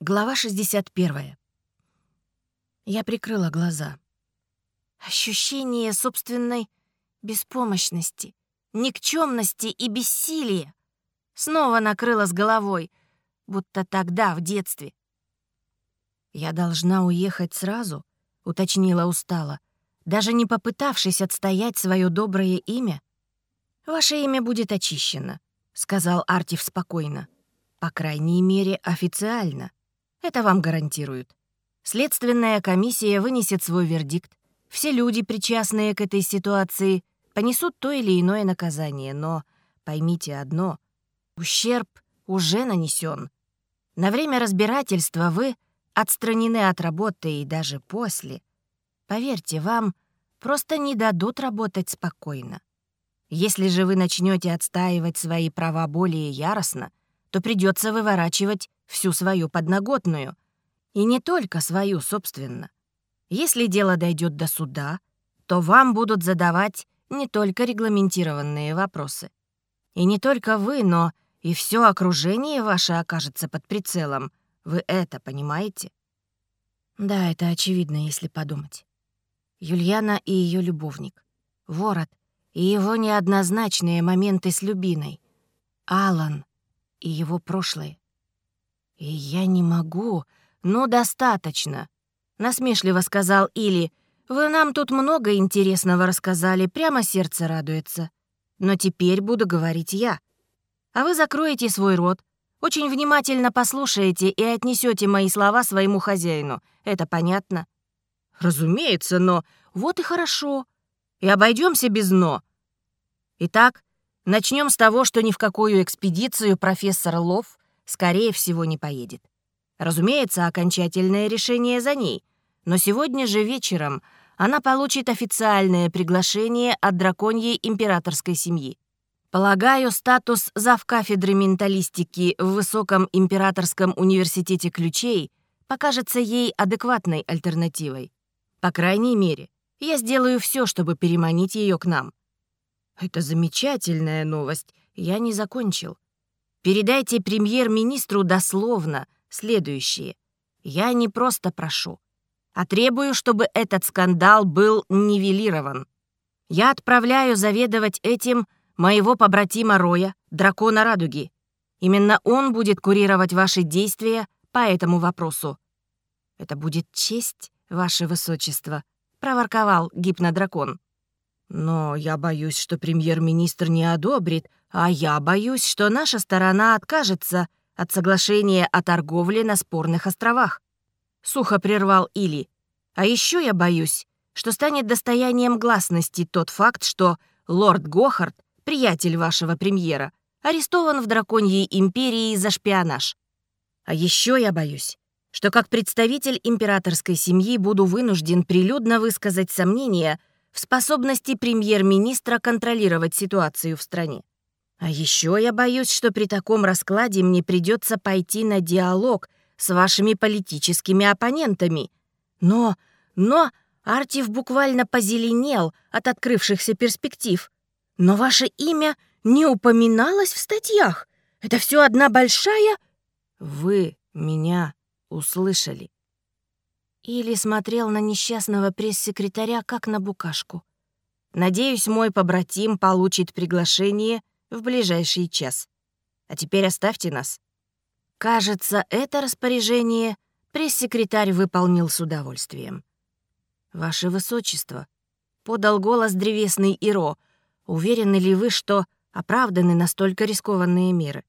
Глава 61. Я прикрыла глаза. Ощущение собственной беспомощности, никчемности и бессилия снова накрыло с головой, будто тогда, в детстве. «Я должна уехать сразу», — уточнила устало, даже не попытавшись отстоять свое доброе имя. «Ваше имя будет очищено», — сказал Артив спокойно. «По крайней мере, официально». Это вам гарантируют. Следственная комиссия вынесет свой вердикт. Все люди, причастные к этой ситуации, понесут то или иное наказание, но поймите одно — ущерб уже нанесен. На время разбирательства вы отстранены от работы и даже после. Поверьте, вам просто не дадут работать спокойно. Если же вы начнете отстаивать свои права более яростно, то придется выворачивать всю свою подноготную. И не только свою, собственно. Если дело дойдет до суда, то вам будут задавать не только регламентированные вопросы. И не только вы, но и все окружение ваше окажется под прицелом. Вы это понимаете? Да, это очевидно, если подумать. Юльяна и ее любовник. Ворот и его неоднозначные моменты с Любиной. Алан и его прошлое. «И я не могу. Ну, достаточно», — насмешливо сказал Или. «Вы нам тут много интересного рассказали, прямо сердце радуется. Но теперь буду говорить я. А вы закроете свой рот, очень внимательно послушаете и отнесете мои слова своему хозяину. Это понятно?» «Разумеется, но вот и хорошо. И обойдемся без «но». Итак, начнем с того, что ни в какую экспедицию профессор Лов скорее всего, не поедет. Разумеется, окончательное решение за ней, но сегодня же вечером она получит официальное приглашение от драконьей императорской семьи. Полагаю, статус завкафедры менталистики в Высоком императорском университете ключей покажется ей адекватной альтернативой. По крайней мере, я сделаю все, чтобы переманить ее к нам. Это замечательная новость. Я не закончил. Передайте премьер-министру дословно следующее. Я не просто прошу, а требую, чтобы этот скандал был нивелирован. Я отправляю заведовать этим моего побратима Роя, дракона Радуги. Именно он будет курировать ваши действия по этому вопросу. Это будет честь, ваше высочество, проворковал гипнодракон. Но я боюсь, что премьер-министр не одобрит, а я боюсь, что наша сторона откажется от соглашения о торговле на спорных островах. Сухо прервал Или. А еще я боюсь, что станет достоянием гласности тот факт, что лорд Гохард, приятель вашего премьера, арестован в Драконьей империи за шпионаж. А еще я боюсь, что как представитель императорской семьи буду вынужден прилюдно высказать сомнения в способности премьер-министра контролировать ситуацию в стране. А еще я боюсь, что при таком раскладе мне придется пойти на диалог с вашими политическими оппонентами. Но, но Артив буквально позеленел от открывшихся перспектив. Но ваше имя не упоминалось в статьях. Это все одна большая... Вы меня услышали. Или смотрел на несчастного пресс-секретаря как на букашку. Надеюсь, мой побратим получит приглашение в ближайший час. А теперь оставьте нас. Кажется, это распоряжение пресс-секретарь выполнил с удовольствием. «Ваше Высочество», — подал голос древесный Иро, «уверены ли вы, что оправданы настолько рискованные меры?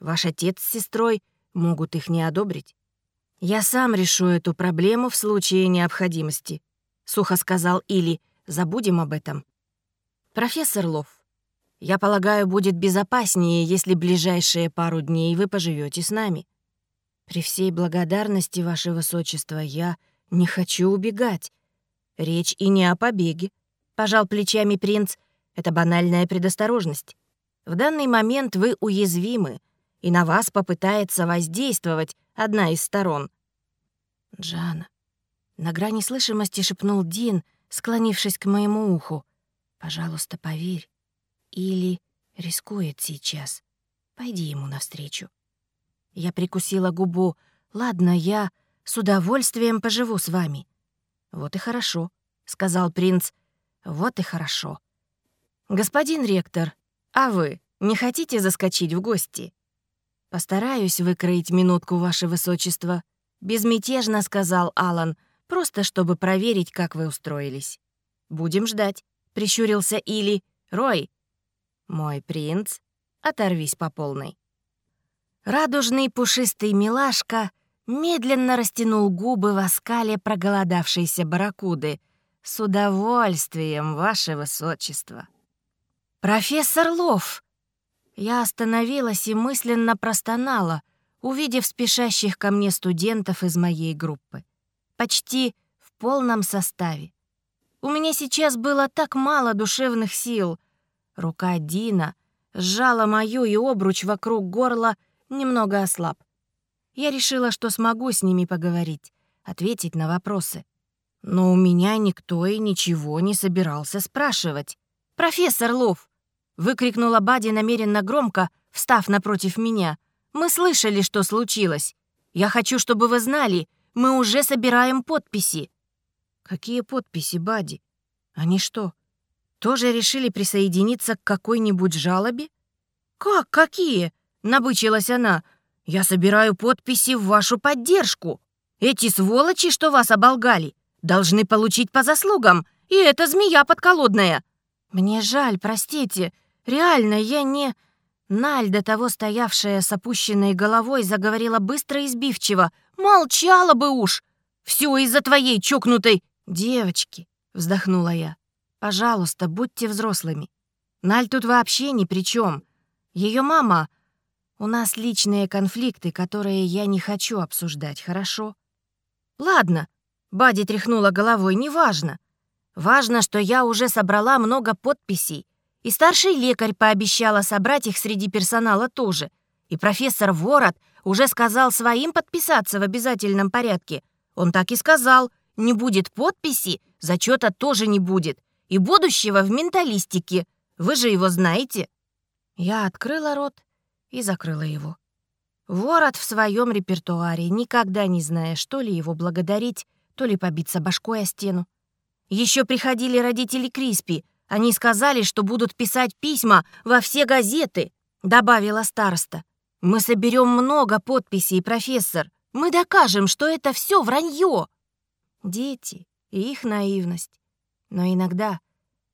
Ваш отец с сестрой могут их не одобрить». «Я сам решу эту проблему в случае необходимости», — сухо сказал Или. «Забудем об этом». «Профессор Лов, я полагаю, будет безопаснее, если ближайшие пару дней вы поживете с нами. При всей благодарности, Ваше Высочество, я не хочу убегать. Речь и не о побеге. Пожал плечами принц. Это банальная предосторожность. В данный момент вы уязвимы, и на вас попытается воздействовать одна из сторон. «Джана», — на грани слышимости шепнул Дин, склонившись к моему уху. «Пожалуйста, поверь. Или рискует сейчас. Пойди ему навстречу». Я прикусила губу. «Ладно, я с удовольствием поживу с вами». «Вот и хорошо», — сказал принц. «Вот и хорошо». «Господин ректор, а вы не хотите заскочить в гости?» «Постараюсь выкроить минутку, ваше высочество», — безмятежно сказал Алан, просто чтобы проверить, как вы устроились. «Будем ждать», — прищурился Или. «Рой». «Мой принц, оторвись по полной». Радужный пушистый милашка медленно растянул губы в оскале проголодавшейся барракуды. «С удовольствием, ваше высочество». «Профессор Лов!» Я остановилась и мысленно простонала, увидев спешащих ко мне студентов из моей группы. Почти в полном составе. У меня сейчас было так мало душевных сил. Рука Дина сжала мою, и обруч вокруг горла немного ослаб. Я решила, что смогу с ними поговорить, ответить на вопросы. Но у меня никто и ничего не собирался спрашивать. «Профессор Лов!» — выкрикнула Бади намеренно громко, встав напротив меня. «Мы слышали, что случилось. Я хочу, чтобы вы знали, мы уже собираем подписи». «Какие подписи, Бади? Они что, тоже решили присоединиться к какой-нибудь жалобе?» «Как, какие?» — набычилась она. «Я собираю подписи в вашу поддержку. Эти сволочи, что вас оболгали, должны получить по заслугам, и эта змея подколодная». «Мне жаль, простите. Реально, я не...» Наль, до того стоявшая с опущенной головой, заговорила быстро и сбивчиво. «Молчала бы уж! Все из-за твоей чокнутой...» «Девочки», — вздохнула я, — «пожалуйста, будьте взрослыми. Наль тут вообще ни при чем. Ее мама... У нас личные конфликты, которые я не хочу обсуждать, хорошо?» «Ладно», — Бади тряхнула головой, — «неважно. Важно, что я уже собрала много подписей, и старший лекарь пообещала собрать их среди персонала тоже. И профессор Ворот уже сказал своим подписаться в обязательном порядке. Он так и сказал, не будет подписи, зачета тоже не будет. И будущего в менталистике. Вы же его знаете. Я открыла рот и закрыла его. Ворот в своем репертуаре, никогда не зная, что ли его благодарить, то ли побиться башкой о стену. Еще приходили родители Криспи. Они сказали, что будут писать письма во все газеты, добавила староста. Мы соберем много подписей, профессор. Мы докажем, что это все вранье. Дети и их наивность. Но иногда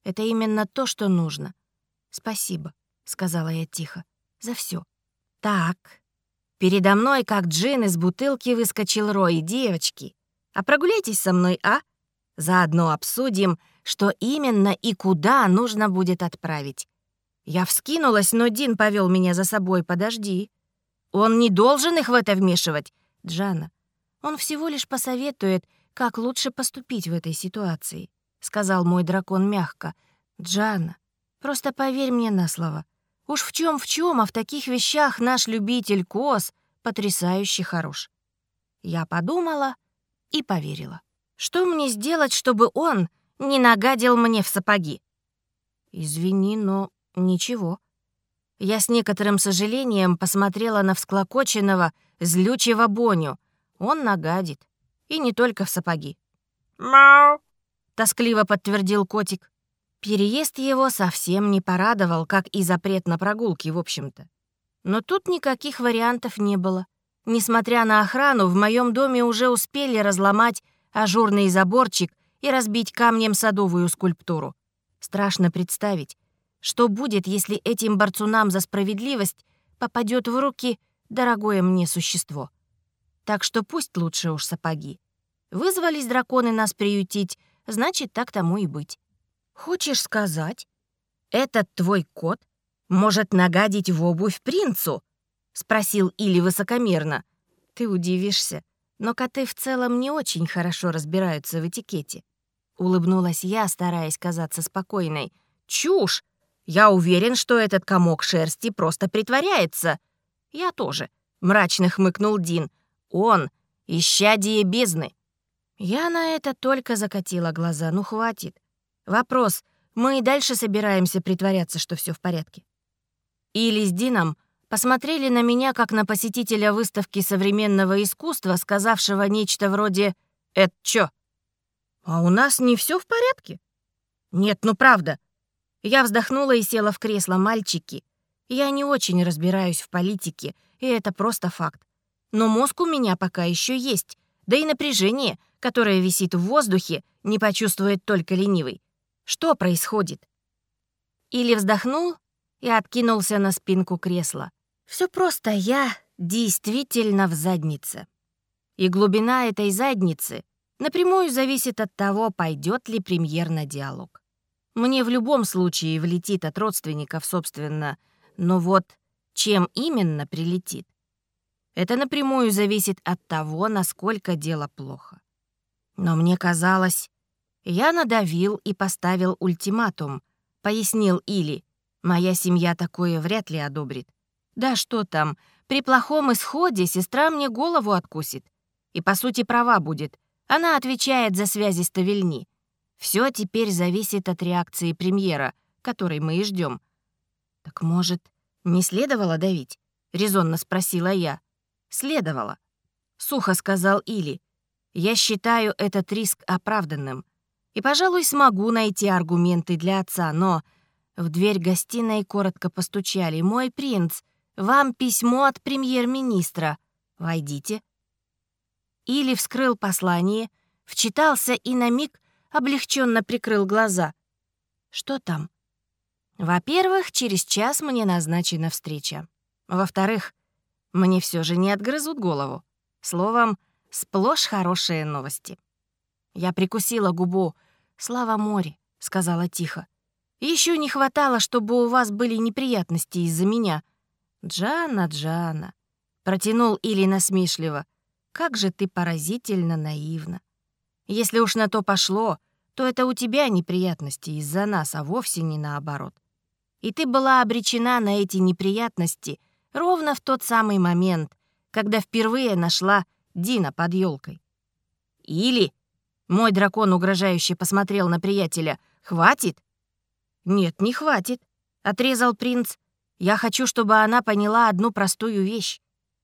это именно то, что нужно. Спасибо, сказала я тихо, за все. Так, передо мной, как джин из бутылки, выскочил Рой. Девочки, а прогуляйтесь со мной, а? Заодно обсудим, что именно и куда нужно будет отправить. Я вскинулась, но Дин повел меня за собой. Подожди. Он не должен их в это вмешивать. Джана, он всего лишь посоветует, как лучше поступить в этой ситуации, сказал мой дракон мягко. Джана, просто поверь мне на слово. Уж в чем в чем, а в таких вещах наш любитель коз потрясающе хорош. Я подумала и поверила. Что мне сделать, чтобы он не нагадил мне в сапоги? Извини, но ничего. Я с некоторым сожалением посмотрела на всклокоченного, злючего Боню. Он нагадит. И не только в сапоги. «Мяу!» — тоскливо подтвердил котик. Переезд его совсем не порадовал, как и запрет на прогулки, в общем-то. Но тут никаких вариантов не было. Несмотря на охрану, в моем доме уже успели разломать ажурный заборчик и разбить камнем садовую скульптуру. Страшно представить, что будет, если этим борцунам за справедливость попадет в руки дорогое мне существо. Так что пусть лучше уж сапоги. Вызвались драконы нас приютить, значит, так тому и быть. Хочешь сказать, этот твой кот может нагадить в обувь принцу? Спросил Или высокомерно. Ты удивишься, но коты в целом не очень хорошо разбираются в этикете. Улыбнулась я, стараясь казаться спокойной. «Чушь! Я уверен, что этот комок шерсти просто притворяется». «Я тоже», — мрачно хмыкнул Дин. «Он — исчадие бездны». Я на это только закатила глаза. Ну, хватит. Вопрос. Мы и дальше собираемся притворяться, что все в порядке. Или с Дином посмотрели на меня, как на посетителя выставки современного искусства, сказавшего нечто вроде «Это чё? А у нас не все в порядке?» «Нет, ну правда». Я вздохнула и села в кресло мальчики. Я не очень разбираюсь в политике, и это просто факт. Но мозг у меня пока еще есть, да и напряжение, которое висит в воздухе, не почувствует только ленивый. Что происходит? Или вздохнул и откинулся на спинку кресла. Все просто я действительно в заднице. И глубина этой задницы напрямую зависит от того, пойдет ли премьер на диалог. Мне в любом случае влетит от родственников, собственно, но вот чем именно прилетит, это напрямую зависит от того, насколько дело плохо. Но мне казалось, я надавил и поставил ультиматум, пояснил Или. Моя семья такое вряд ли одобрит. Да что там, при плохом исходе сестра мне голову откусит. И, по сути, права будет. Она отвечает за связи с Тавельни. Все теперь зависит от реакции премьера, которой мы и ждем. «Так, может, не следовало давить?» — резонно спросила я. «Следовало», — сухо сказал Или. «Я считаю этот риск оправданным. И, пожалуй, смогу найти аргументы для отца, но...» В дверь гостиной коротко постучали. «Мой принц, вам письмо от премьер-министра. Войдите». Или вскрыл послание, вчитался и на миг облегченно прикрыл глаза. «Что там?» «Во-первых, через час мне назначена встреча. Во-вторых, мне все же не отгрызут голову. Словом, сплошь хорошие новости». Я прикусила губу. «Слава море», — сказала тихо. Еще не хватало, чтобы у вас были неприятности из-за меня. «Джана, Джана», — протянул Или насмешливо, — «как же ты поразительно наивна. Если уж на то пошло, то это у тебя неприятности из-за нас, а вовсе не наоборот. И ты была обречена на эти неприятности ровно в тот самый момент, когда впервые нашла Дина под елкой. Или, мой дракон угрожающе посмотрел на приятеля, хватит? Нет, не хватит, отрезал принц, я хочу, чтобы она поняла одну простую вещь.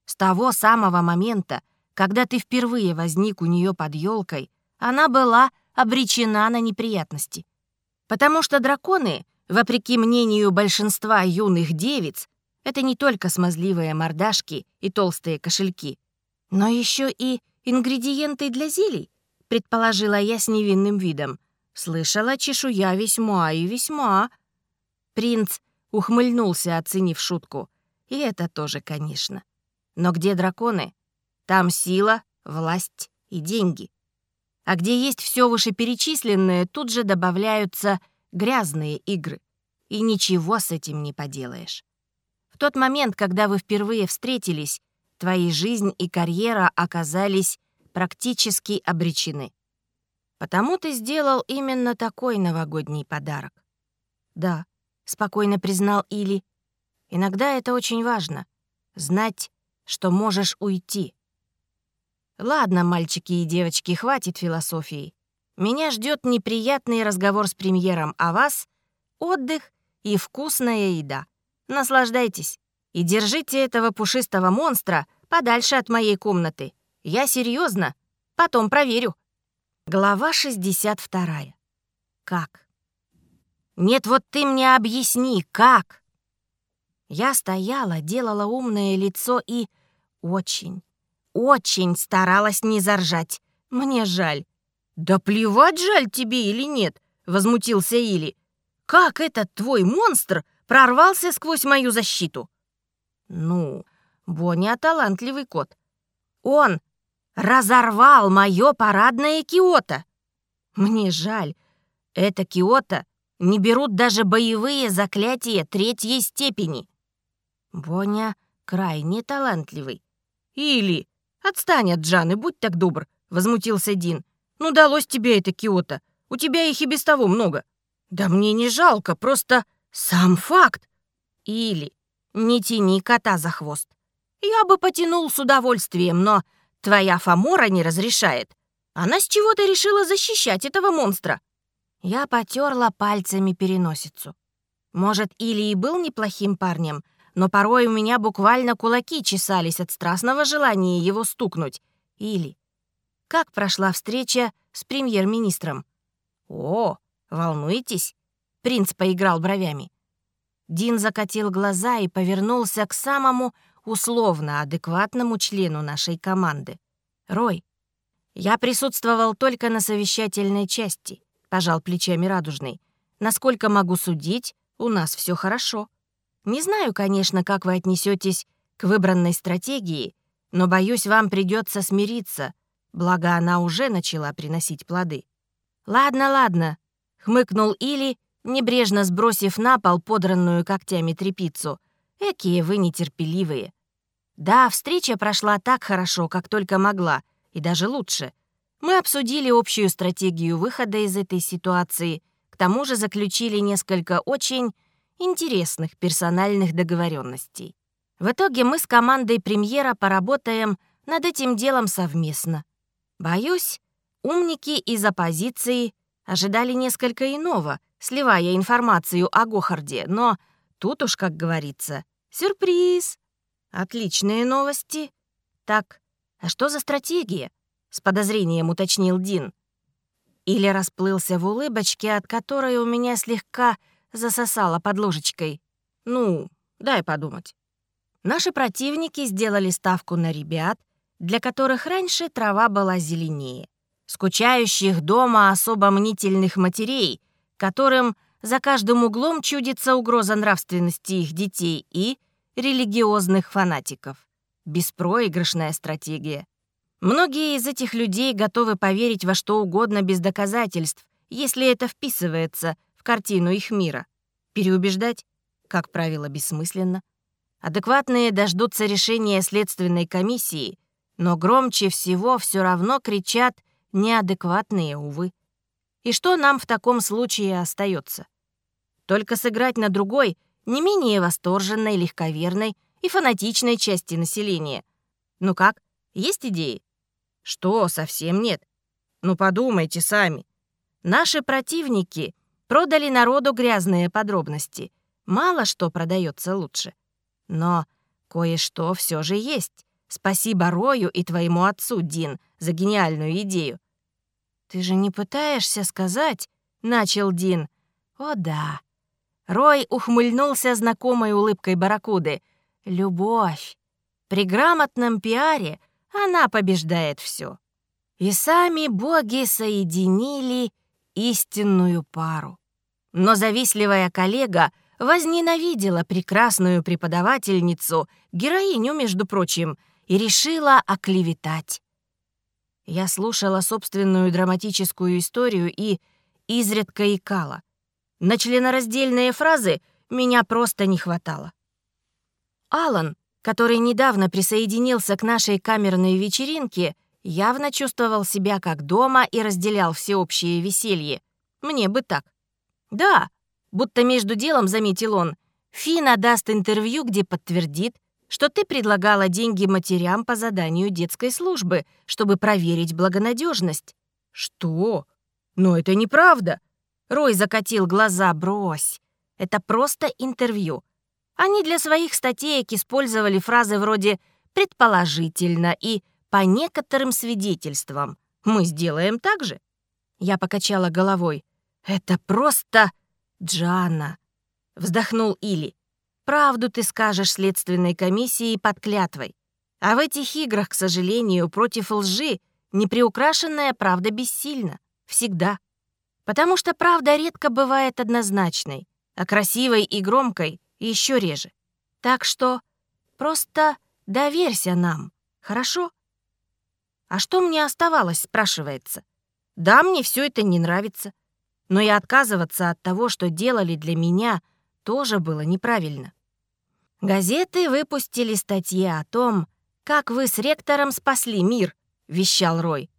С того самого момента, когда ты впервые возник у нее под елкой, она была обречена на неприятности. Потому что драконы, вопреки мнению большинства юных девиц, это не только смазливые мордашки и толстые кошельки, но еще и ингредиенты для зелий, предположила я с невинным видом. Слышала, чешуя весьма и весьма. Принц Ухмыльнулся, оценив шутку. И это тоже, конечно. Но где драконы? Там сила, власть и деньги. А где есть все вышеперечисленное, тут же добавляются грязные игры. И ничего с этим не поделаешь. В тот момент, когда вы впервые встретились, твои жизнь и карьера оказались практически обречены. Потому ты сделал именно такой новогодний подарок. Да, — спокойно признал Или. «Иногда это очень важно — знать, что можешь уйти». «Ладно, мальчики и девочки, хватит философии. Меня ждет неприятный разговор с премьером, а вас — отдых и вкусная еда. Наслаждайтесь и держите этого пушистого монстра подальше от моей комнаты. Я серьезно, потом проверю». Глава 62. Как? Нет, вот ты мне объясни, как?» Я стояла, делала умное лицо и очень, очень старалась не заржать. Мне жаль. «Да плевать жаль тебе или нет», — возмутился Или. «Как этот твой монстр прорвался сквозь мою защиту?» «Ну, Боня талантливый кот. Он разорвал мое парадное киото. Мне жаль, это киото не берут даже боевые заклятия третьей степени. Боня крайне талантливый. Или... «Отстань от Джаны, будь так добр», — возмутился Дин. «Ну, далось тебе это, Киото. У тебя их и без того много». «Да мне не жалко, просто сам факт». Или «Не тяни кота за хвост. Я бы потянул с удовольствием, но твоя Фомора не разрешает. Она с чего-то решила защищать этого монстра. Я потерла пальцами переносицу. Может, Или и был неплохим парнем, но порой у меня буквально кулаки чесались от страстного желания его стукнуть. Или как прошла встреча с премьер-министром? О, волнуетесь? Принц поиграл бровями. Дин закатил глаза и повернулся к самому условно адекватному члену нашей команды. «Рой, я присутствовал только на совещательной части», — пожал плечами Радужный. «Насколько могу судить, у нас все хорошо. Не знаю, конечно, как вы отнесетесь к выбранной стратегии, но, боюсь, вам придется смириться, благо она уже начала приносить плоды». «Ладно, ладно», — хмыкнул Или, небрежно сбросив на пол подранную когтями трепицу. «Экие вы нетерпеливые». Да, встреча прошла так хорошо, как только могла, и даже лучше. Мы обсудили общую стратегию выхода из этой ситуации, к тому же заключили несколько очень интересных персональных договоренностей. В итоге мы с командой премьера поработаем над этим делом совместно. Боюсь, умники из оппозиции ожидали несколько иного, сливая информацию о Гохарде, но тут уж, как говорится, сюрприз. Отличные новости. Так, а что за стратегия? С подозрением уточнил Дин. Или расплылся в улыбочке, от которой у меня слегка засосало под ложечкой. Ну, дай подумать. Наши противники сделали ставку на ребят, для которых раньше трава была зеленее. Скучающих дома особо мнительных матерей, которым за каждым углом чудится угроза нравственности их детей и религиозных фанатиков. Беспроигрышная стратегия. Многие из этих людей готовы поверить во что угодно без доказательств, если это вписывается в картину их мира. Переубеждать, как правило, бессмысленно. Адекватные дождутся решения следственной комиссии, но громче всего все равно кричат неадекватные, увы. И что нам в таком случае остается? Только сыграть на другой, не менее восторженной, легковерной и фанатичной части населения. Ну как, есть идеи? Что, совсем нет? Ну подумайте сами. Наши противники продали народу грязные подробности. Мало что продается лучше. Но кое-что все же есть. Спасибо Рою и твоему отцу, Дин, за гениальную идею. «Ты же не пытаешься сказать?» — начал Дин. «О да, Рой ухмыльнулся знакомой улыбкой барракуды. «Любовь. При грамотном пиаре она побеждает все. И сами боги соединили истинную пару. Но завистливая коллега возненавидела прекрасную преподавательницу, героиню, между прочим, и решила оклеветать. Я слушала собственную драматическую историю и изредка икала — на членораздельные фразы меня просто не хватало. Алан, который недавно присоединился к нашей камерной вечеринке, явно чувствовал себя как дома и разделял всеобщее веселье. Мне бы так. Да, будто между делом, заметил он, Фина даст интервью, где подтвердит, что ты предлагала деньги матерям по заданию детской службы, чтобы проверить благонадежность. Что? Но это неправда. Рой закатил глаза. «Брось. Это просто интервью. Они для своих статеек использовали фразы вроде «предположительно» и «по некоторым свидетельствам». Мы сделаем так же?» Я покачала головой. «Это просто... Джанна!» Вздохнул Или. «Правду ты скажешь следственной комиссии под клятвой. А в этих играх, к сожалению, против лжи неприукрашенная правда бессильна. Всегда. Потому что правда редко бывает однозначной, а красивой и громкой еще реже. Так что просто доверься нам, хорошо? А что мне оставалось, спрашивается? Да, мне все это не нравится. Но и отказываться от того, что делали для меня, тоже было неправильно. Газеты выпустили статьи о том, как вы с ректором спасли мир, вещал Рой.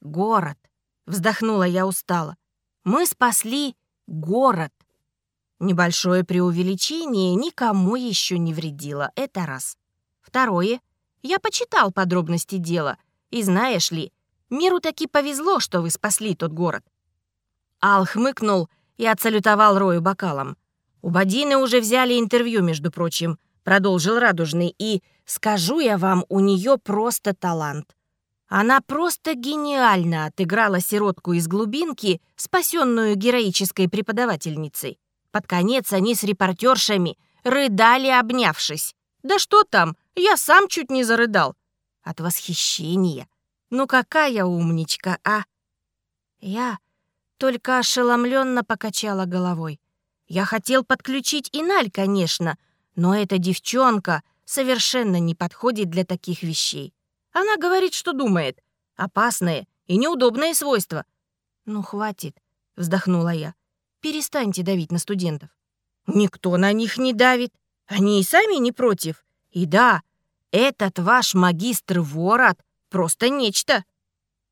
Город, вздохнула я устало. Мы спасли город. Небольшое преувеличение никому еще не вредило, это раз. Второе. Я почитал подробности дела, и знаешь ли, миру таки повезло, что вы спасли тот город. Ал хмыкнул и отсалютовал Рою бокалом. У Бадины уже взяли интервью, между прочим, продолжил Радужный, и скажу я вам, у нее просто талант. Она просто гениально отыграла сиротку из глубинки, спасенную героической преподавательницей. Под конец они с репортершами рыдали, обнявшись. Да что там, я сам чуть не зарыдал. От восхищения. Ну какая умничка, а? Я только ошеломленно покачала головой. Я хотел подключить Иналь, конечно, но эта девчонка совершенно не подходит для таких вещей. Она говорит, что думает. Опасные и неудобные свойства. «Ну, хватит», — вздохнула я. «Перестаньте давить на студентов». «Никто на них не давит. Они и сами не против. И да, этот ваш магистр Ворот просто нечто».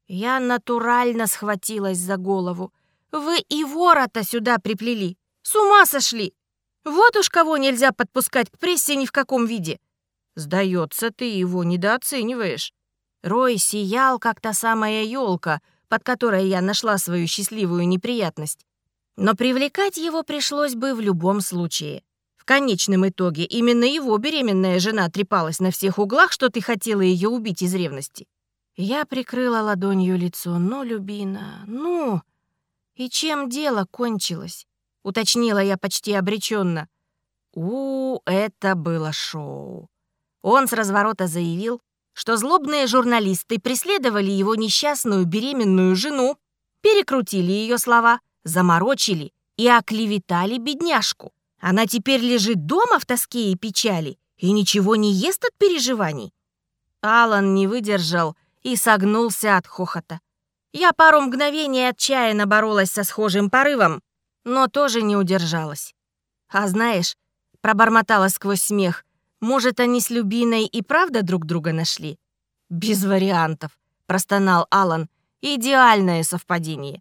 Я натурально схватилась за голову. Вы и ворота сюда приплели. С ума сошли! Вот уж кого нельзя подпускать к прессе ни в каком виде. Сдается, ты его недооцениваешь. Рой сиял, как та самая елка, под которой я нашла свою счастливую неприятность. Но привлекать его пришлось бы в любом случае. В конечном итоге именно его беременная жена трепалась на всех углах, что ты хотела ее убить из ревности. Я прикрыла ладонью лицо. «Ну, Любина, ну...» «И чем дело кончилось?» — уточнила я почти обреченно. У, это было шоу. Он с разворота заявил, что злобные журналисты преследовали его несчастную беременную жену, перекрутили ее слова, заморочили и оклеветали бедняжку. Она теперь лежит дома в тоске и печали и ничего не ест от переживаний. Алан не выдержал и согнулся от хохота. Я пару мгновений отчаянно боролась со схожим порывом, но тоже не удержалась. А знаешь, пробормотала сквозь смех, может, они с Любиной и правда друг друга нашли? Без вариантов, простонал Алан. Идеальное совпадение.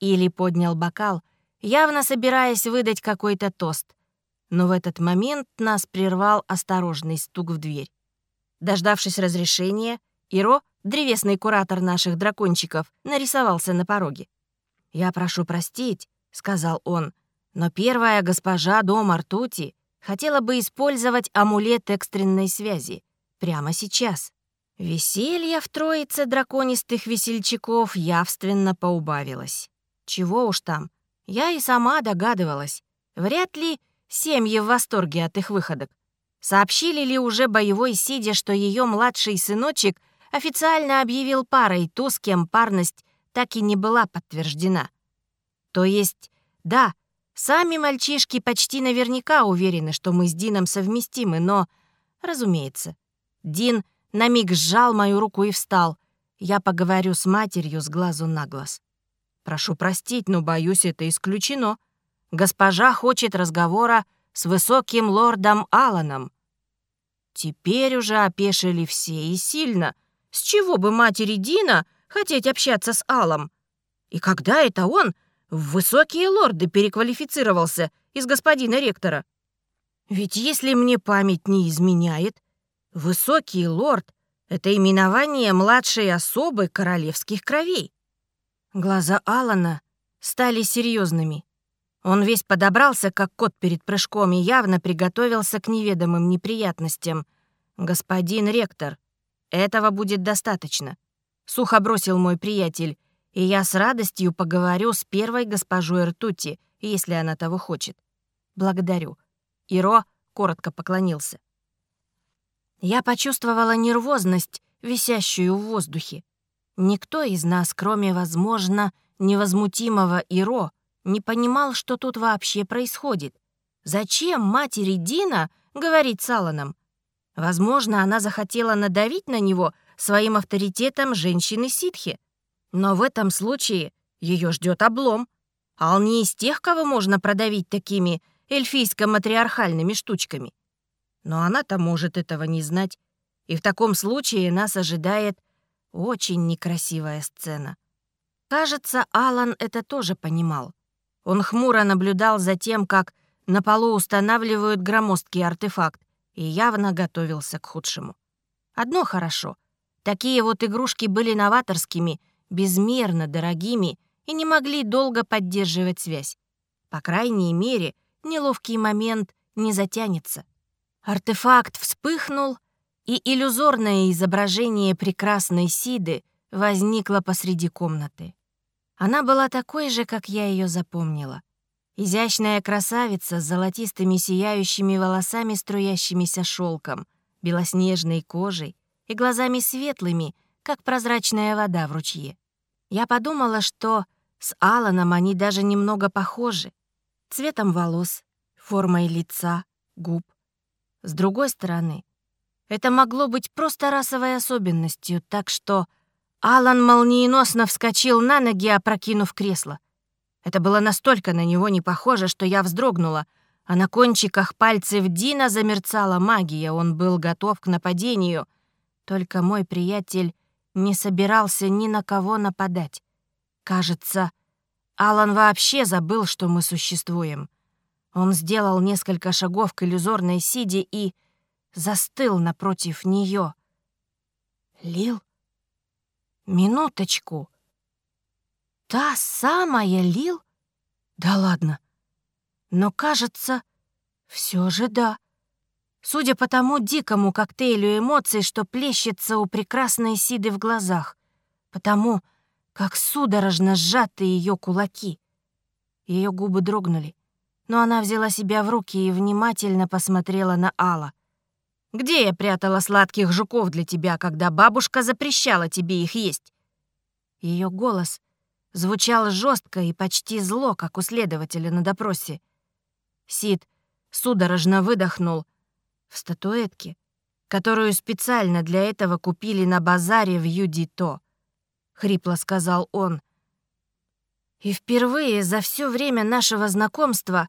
Или поднял бокал, явно собираясь выдать какой-то тост. Но в этот момент нас прервал осторожный стук в дверь. Дождавшись разрешения, Иро древесный куратор наших дракончиков, нарисовался на пороге. «Я прошу простить», — сказал он, «но первая госпожа дома ртути хотела бы использовать амулет экстренной связи прямо сейчас». Веселье в троице драконистых весельчаков явственно поубавилось. Чего уж там, я и сама догадывалась. Вряд ли семьи в восторге от их выходок. Сообщили ли уже боевой сидя, что ее младший сыночек официально объявил парой ту, с кем парность так и не была подтверждена. То есть, да, сами мальчишки почти наверняка уверены, что мы с Дином совместимы, но, разумеется, Дин на миг сжал мою руку и встал. Я поговорю с матерью с глазу на глаз. Прошу простить, но, боюсь, это исключено. Госпожа хочет разговора с высоким лордом Аланом. Теперь уже опешили все и сильно — с чего бы матери Дина хотеть общаться с Алом? И когда это он в высокие лорды переквалифицировался из господина ректора? Ведь если мне память не изменяет, высокий лорд — это именование младшей особы королевских кровей. Глаза Алана стали серьезными. Он весь подобрался, как кот перед прыжком, и явно приготовился к неведомым неприятностям. «Господин ректор», этого будет достаточно. Сухо бросил мой приятель, и я с радостью поговорю с первой госпожой Ртути, если она того хочет. Благодарю. Иро коротко поклонился. Я почувствовала нервозность, висящую в воздухе. Никто из нас, кроме, возможно, невозмутимого Иро, не понимал, что тут вообще происходит. Зачем матери Дина говорить с? Возможно, она захотела надавить на него своим авторитетом женщины-ситхи. Но в этом случае ее ждет облом. А он не из тех, кого можно продавить такими эльфийско-матриархальными штучками. Но она-то может этого не знать. И в таком случае нас ожидает очень некрасивая сцена. Кажется, Алан это тоже понимал. Он хмуро наблюдал за тем, как на полу устанавливают громоздкий артефакт, и явно готовился к худшему. Одно хорошо. Такие вот игрушки были новаторскими, безмерно дорогими и не могли долго поддерживать связь. По крайней мере, неловкий момент не затянется. Артефакт вспыхнул, и иллюзорное изображение прекрасной Сиды возникло посреди комнаты. Она была такой же, как я ее запомнила. Изящная красавица с золотистыми сияющими волосами, струящимися шелком, белоснежной кожей и глазами светлыми, как прозрачная вода в ручье. Я подумала, что с Аланом они даже немного похожи. Цветом волос, формой лица, губ. С другой стороны, это могло быть просто расовой особенностью, так что Алан молниеносно вскочил на ноги, опрокинув кресло. Это было настолько на него не похоже, что я вздрогнула, а на кончиках пальцев Дина замерцала магия, он был готов к нападению. Только мой приятель не собирался ни на кого нападать. Кажется, Алан вообще забыл, что мы существуем. Он сделал несколько шагов к иллюзорной Сиде и застыл напротив нее. Лил? Минуточку. Та самая Лил? Да ладно. Но, кажется, все же да. Судя по тому дикому коктейлю эмоций, что плещется у прекрасной Сиды в глазах, потому как судорожно сжаты ее кулаки. Ее губы дрогнули, но она взяла себя в руки и внимательно посмотрела на Алла. Где я прятала сладких жуков для тебя, когда бабушка запрещала тебе их есть?» Ее голос звучал жестко и почти зло, как у следователя на допросе. Сид судорожно выдохнул в статуэтке, которую специально для этого купили на базаре в Юдито. Хрипло сказал он. И впервые за все время нашего знакомства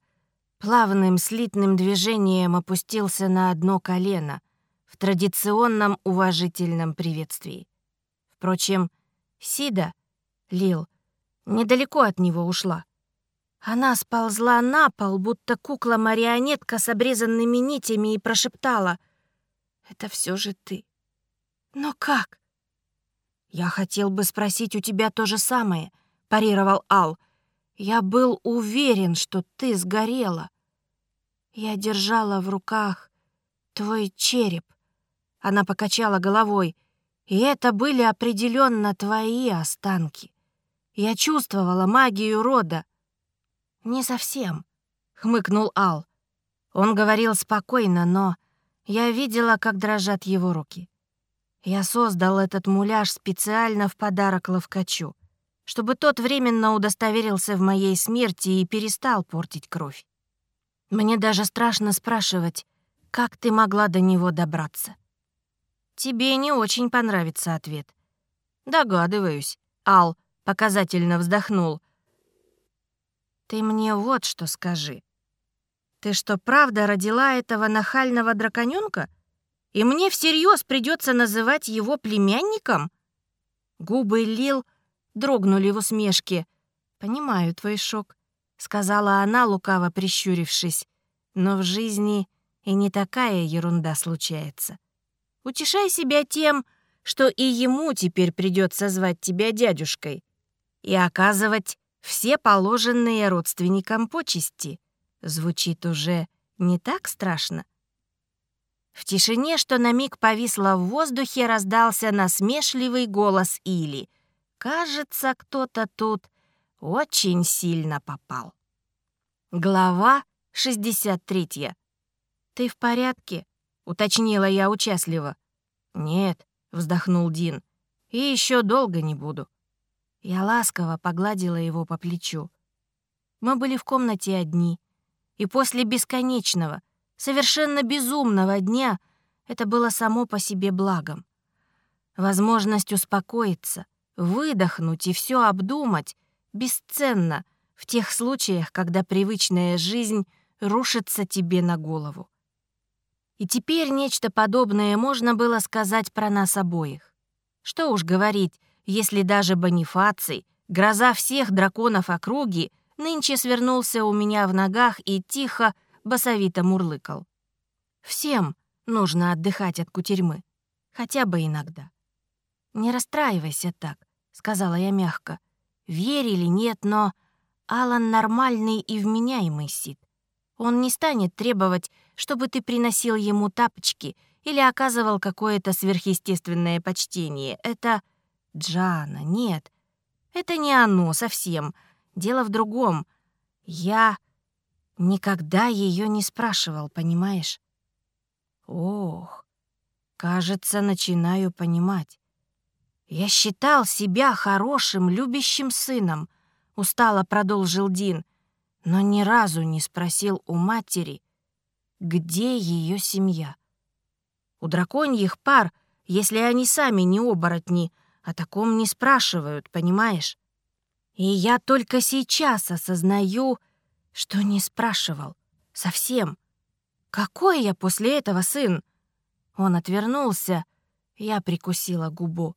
плавным слитным движением опустился на одно колено в традиционном уважительном приветствии. Впрочем, Сида, Лил, недалеко от него ушла. Она сползла на пол, будто кукла-марионетка с обрезанными нитями, и прошептала «Это все же ты». «Но как?» «Я хотел бы спросить у тебя то же самое», — парировал Ал. Я был уверен, что ты сгорела. Я держала в руках твой череп. Она покачала головой. И это были определенно твои останки. Я чувствовала магию рода. Не совсем, хмыкнул Ал. Он говорил спокойно, но я видела, как дрожат его руки. Я создал этот муляж специально в подарок Ловкачу чтобы тот временно удостоверился в моей смерти и перестал портить кровь. Мне даже страшно спрашивать, как ты могла до него добраться. Тебе не очень понравится ответ. Догадываюсь. Ал показательно вздохнул. Ты мне вот что скажи. Ты что, правда родила этого нахального драконёнка? И мне всерьез придется называть его племянником? Губы Лил — дрогнули в усмешке. «Понимаю твой шок», — сказала она, лукаво прищурившись. «Но в жизни и не такая ерунда случается. Утешай себя тем, что и ему теперь придется звать тебя дядюшкой и оказывать все положенные родственникам почести. Звучит уже не так страшно?» В тишине, что на миг повисла в воздухе, раздался насмешливый голос Или — Кажется, кто-то тут очень сильно попал. Глава 63. «Ты в порядке?» — уточнила я участливо. «Нет», — вздохнул Дин, — «и еще долго не буду». Я ласково погладила его по плечу. Мы были в комнате одни, и после бесконечного, совершенно безумного дня это было само по себе благом. Возможность успокоиться — выдохнуть и все обдумать бесценно в тех случаях, когда привычная жизнь рушится тебе на голову. И теперь нечто подобное можно было сказать про нас обоих. Что уж говорить, если даже Бонифаций, гроза всех драконов округи, нынче свернулся у меня в ногах и тихо, басовито мурлыкал. Всем нужно отдыхать от кутерьмы, хотя бы иногда. Не расстраивайся так сказала я мягко. «Верь или нет, но Алан нормальный и вменяемый Сид. Он не станет требовать, чтобы ты приносил ему тапочки или оказывал какое-то сверхъестественное почтение. Это... Джана, нет. Это не оно совсем. Дело в другом. Я никогда ее не спрашивал, понимаешь? Ох, кажется, начинаю понимать. Я считал себя хорошим, любящим сыном, устало продолжил Дин, но ни разу не спросил у матери, где ее семья. У драконьих пар, если они сами не оборотни, о таком не спрашивают, понимаешь? И я только сейчас осознаю, что не спрашивал. Совсем. Какой я после этого сын? Он отвернулся, я прикусила губу.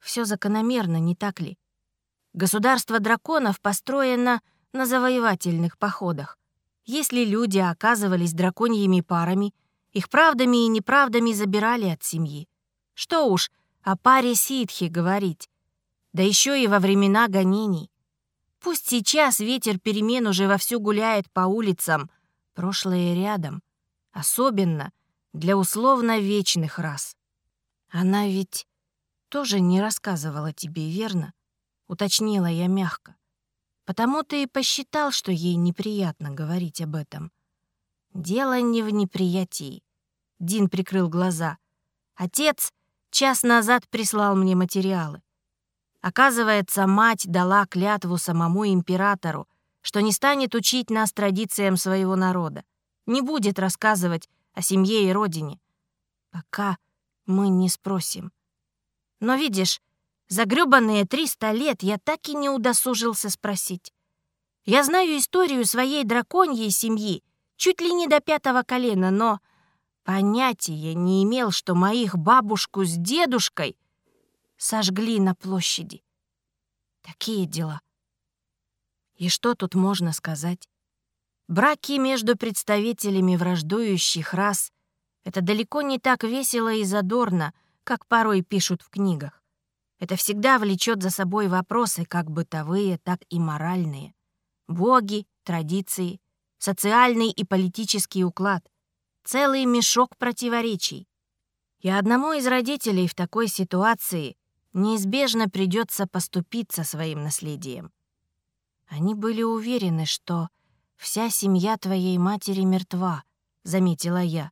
Все закономерно, не так ли? Государство драконов построено на завоевательных походах. Если люди оказывались драконьими парами, их правдами и неправдами забирали от семьи. Что уж о паре ситхи говорить. Да еще и во времена гонений. Пусть сейчас ветер перемен уже вовсю гуляет по улицам, прошлое рядом. Особенно для условно вечных рас. Она ведь тоже не рассказывала тебе, верно? Уточнила я мягко. Потому ты и посчитал, что ей неприятно говорить об этом. Дело не в неприятии. Дин прикрыл глаза. Отец час назад прислал мне материалы. Оказывается, мать дала клятву самому императору, что не станет учить нас традициям своего народа, не будет рассказывать о семье и родине, пока мы не спросим. Но видишь, за грёбаные триста лет я так и не удосужился спросить. Я знаю историю своей драконьей семьи, чуть ли не до пятого колена, но понятия не имел, что моих бабушку с дедушкой сожгли на площади. Такие дела. И что тут можно сказать? Браки между представителями враждующих рас — это далеко не так весело и задорно, как порой пишут в книгах. Это всегда влечет за собой вопросы как бытовые, так и моральные. Боги, традиции, социальный и политический уклад, целый мешок противоречий. И одному из родителей в такой ситуации неизбежно придется поступиться своим наследием. Они были уверены, что вся семья твоей матери мертва, заметила я,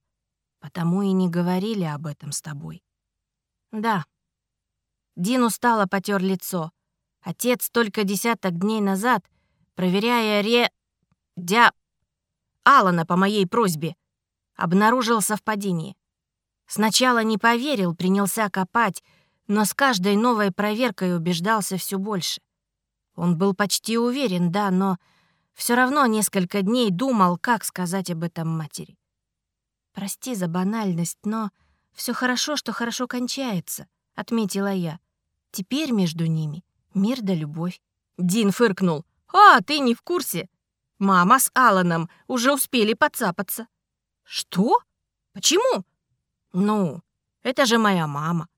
потому и не говорили об этом с тобой. Да. Дин устало потер лицо. Отец только десяток дней назад, проверяя ре... дя... Алана по моей просьбе, обнаружил совпадение. Сначала не поверил, принялся копать, но с каждой новой проверкой убеждался все больше. Он был почти уверен, да, но все равно несколько дней думал, как сказать об этом матери. «Прости за банальность, но все хорошо, что хорошо кончается», — отметила я. «Теперь между ними мир да любовь». Дин фыркнул. «А, ты не в курсе? Мама с Аланом уже успели подцапаться». «Что? Почему?» «Ну, это же моя мама.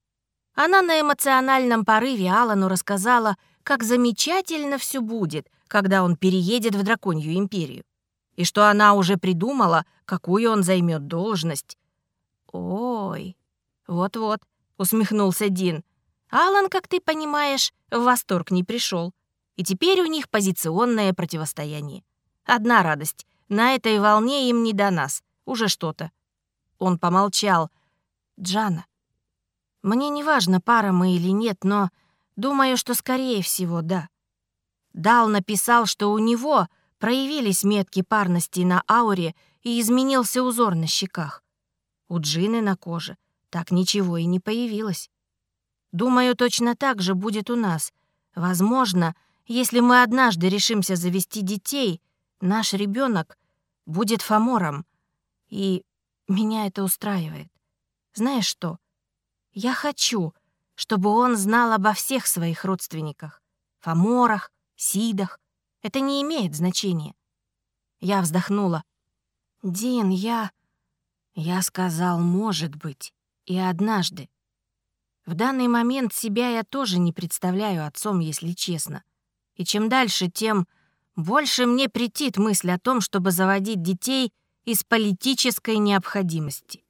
Она на эмоциональном порыве Алану рассказала, как замечательно все будет, когда он переедет в Драконью империю, и что она уже придумала, какую он займет должность. «Ой, вот-вот», — усмехнулся Дин. «Алан, как ты понимаешь, в восторг не пришел, и теперь у них позиционное противостояние. Одна радость, на этой волне им не до нас, уже что-то». Он помолчал. «Джана, мне не важно, пара мы или нет, но думаю, что скорее всего да. Дал написал, что у него проявились метки парности на ауре и изменился узор на щеках. У Джины на коже так ничего и не появилось. Думаю, точно так же будет у нас. Возможно, если мы однажды решимся завести детей, наш ребенок будет фамором. И меня это устраивает. Знаешь что? Я хочу, чтобы он знал обо всех своих родственниках. Фоморах, Сидах. Это не имеет значения. Я вздохнула. «Дин, я...» Я сказал «может быть» и «однажды». В данный момент себя я тоже не представляю отцом, если честно. И чем дальше, тем Больше мне претит мысль о том, чтобы заводить детей из политической необходимости.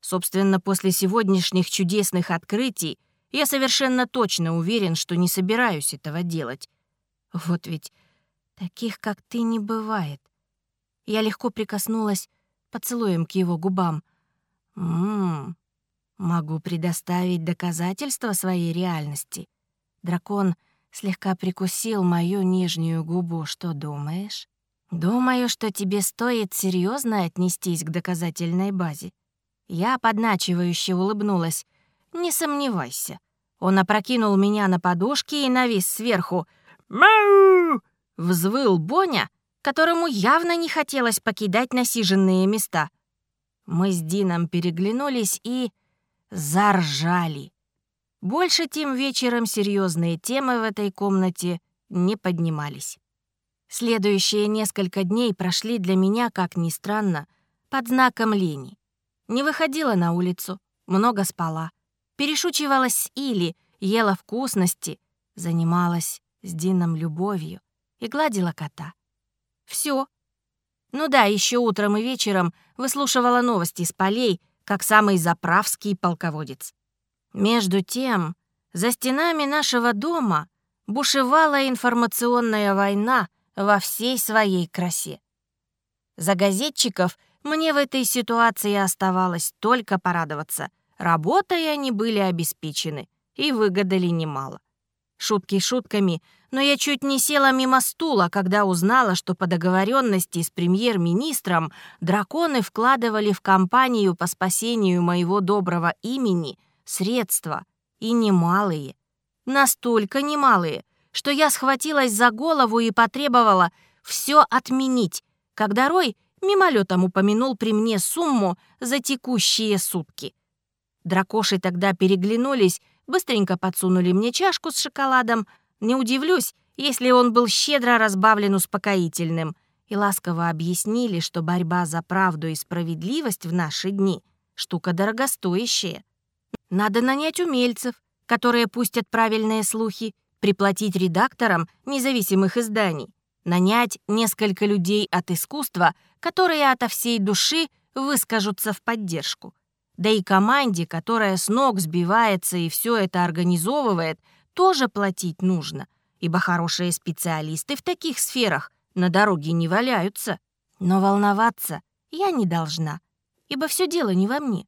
Собственно, после сегодняшних чудесных открытий я совершенно точно уверен, что не собираюсь этого делать. Вот ведь таких, как ты, не бывает. Я легко прикоснулась поцелуем к его губам. Ммм, могу предоставить доказательства своей реальности. Дракон слегка прикусил мою нижнюю губу. Что думаешь? Думаю, что тебе стоит серьезно отнестись к доказательной базе. Я подначивающе улыбнулась. «Не сомневайся». Он опрокинул меня на подушки и навис сверху. «Мяу!» — взвыл Боня, которому явно не хотелось покидать насиженные места. Мы с Дином переглянулись и заржали. Больше тем вечером серьезные темы в этой комнате не поднимались. Следующие несколько дней прошли для меня, как ни странно, под знаком лени. Не выходила на улицу, много спала. Перешучивалась с Или, ела вкусности, занималась с Дином любовью и гладила кота. Все. Ну да, еще утром и вечером выслушивала новости с полей, как самый заправский полководец. Между тем, за стенами нашего дома бушевала информационная война во всей своей красе. За газетчиков мне в этой ситуации оставалось только порадоваться. Работой они были обеспечены и выгадали немало. Шутки шутками, но я чуть не села мимо стула, когда узнала, что по договоренности с премьер-министром драконы вкладывали в кампанию по спасению моего доброго имени средства, и немалые. Настолько немалые, что я схватилась за голову и потребовала все отменить, когда Рой мимолетом упомянул при мне сумму за текущие сутки. Дракоши тогда переглянулись, быстренько подсунули мне чашку с шоколадом. Не удивлюсь, если он был щедро разбавлен успокоительным, и ласково объяснили, что борьба за правду и справедливость в наши дни — штука дорогостоящая. Надо нанять умельцев, которые пустят правильные слухи, приплатить редакторам независимых изданий, нанять несколько людей от искусства, которые ото всей души выскажутся в поддержку. Да и команде, которая с ног сбивается и все это организовывает, тоже платить нужно, ибо хорошие специалисты в таких сферах на дороге не валяются. Но волноваться я не должна, ибо все дело не во мне.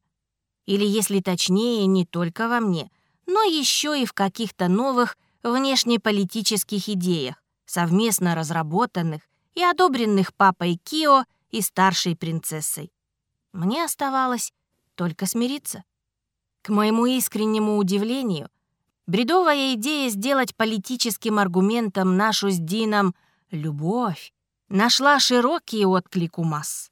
Или, если точнее, не только во мне, но еще и в каких-то новых внешнеполитических идеях, совместно разработанных и одобренных папой Кио и старшей принцессой. Мне оставалось только смириться. К моему искреннему удивлению, бредовая идея сделать политическим аргументом нашу с Дином любовь нашла широкий отклик у масс.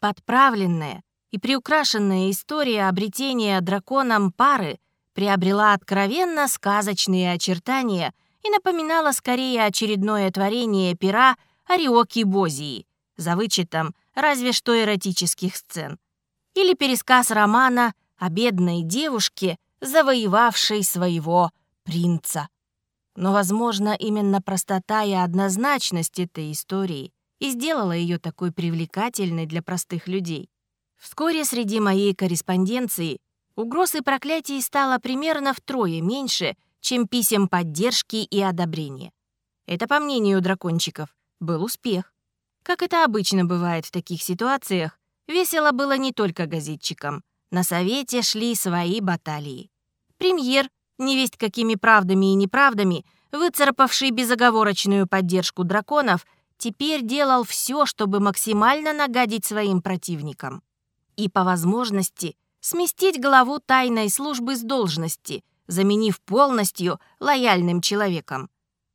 Подправленная и приукрашенная история обретения драконом пары приобрела откровенно сказочные очертания и напоминала скорее очередное творение пера Ариоки Бозии, за вычетом разве что эротических сцен. Или пересказ романа о бедной девушке, завоевавшей своего принца. Но, возможно, именно простота и однозначность этой истории и сделала ее такой привлекательной для простых людей. Вскоре среди моей корреспонденции угроз и проклятий стало примерно втрое меньше, чем писем поддержки и одобрения. Это, по мнению дракончиков, был успех. Как это обычно бывает в таких ситуациях, весело было не только газетчикам. На совете шли свои баталии. Премьер, невесть какими правдами и неправдами, выцарапавший безоговорочную поддержку драконов, теперь делал все, чтобы максимально нагадить своим противникам. И по возможности сместить главу тайной службы с должности, заменив полностью лояльным человеком.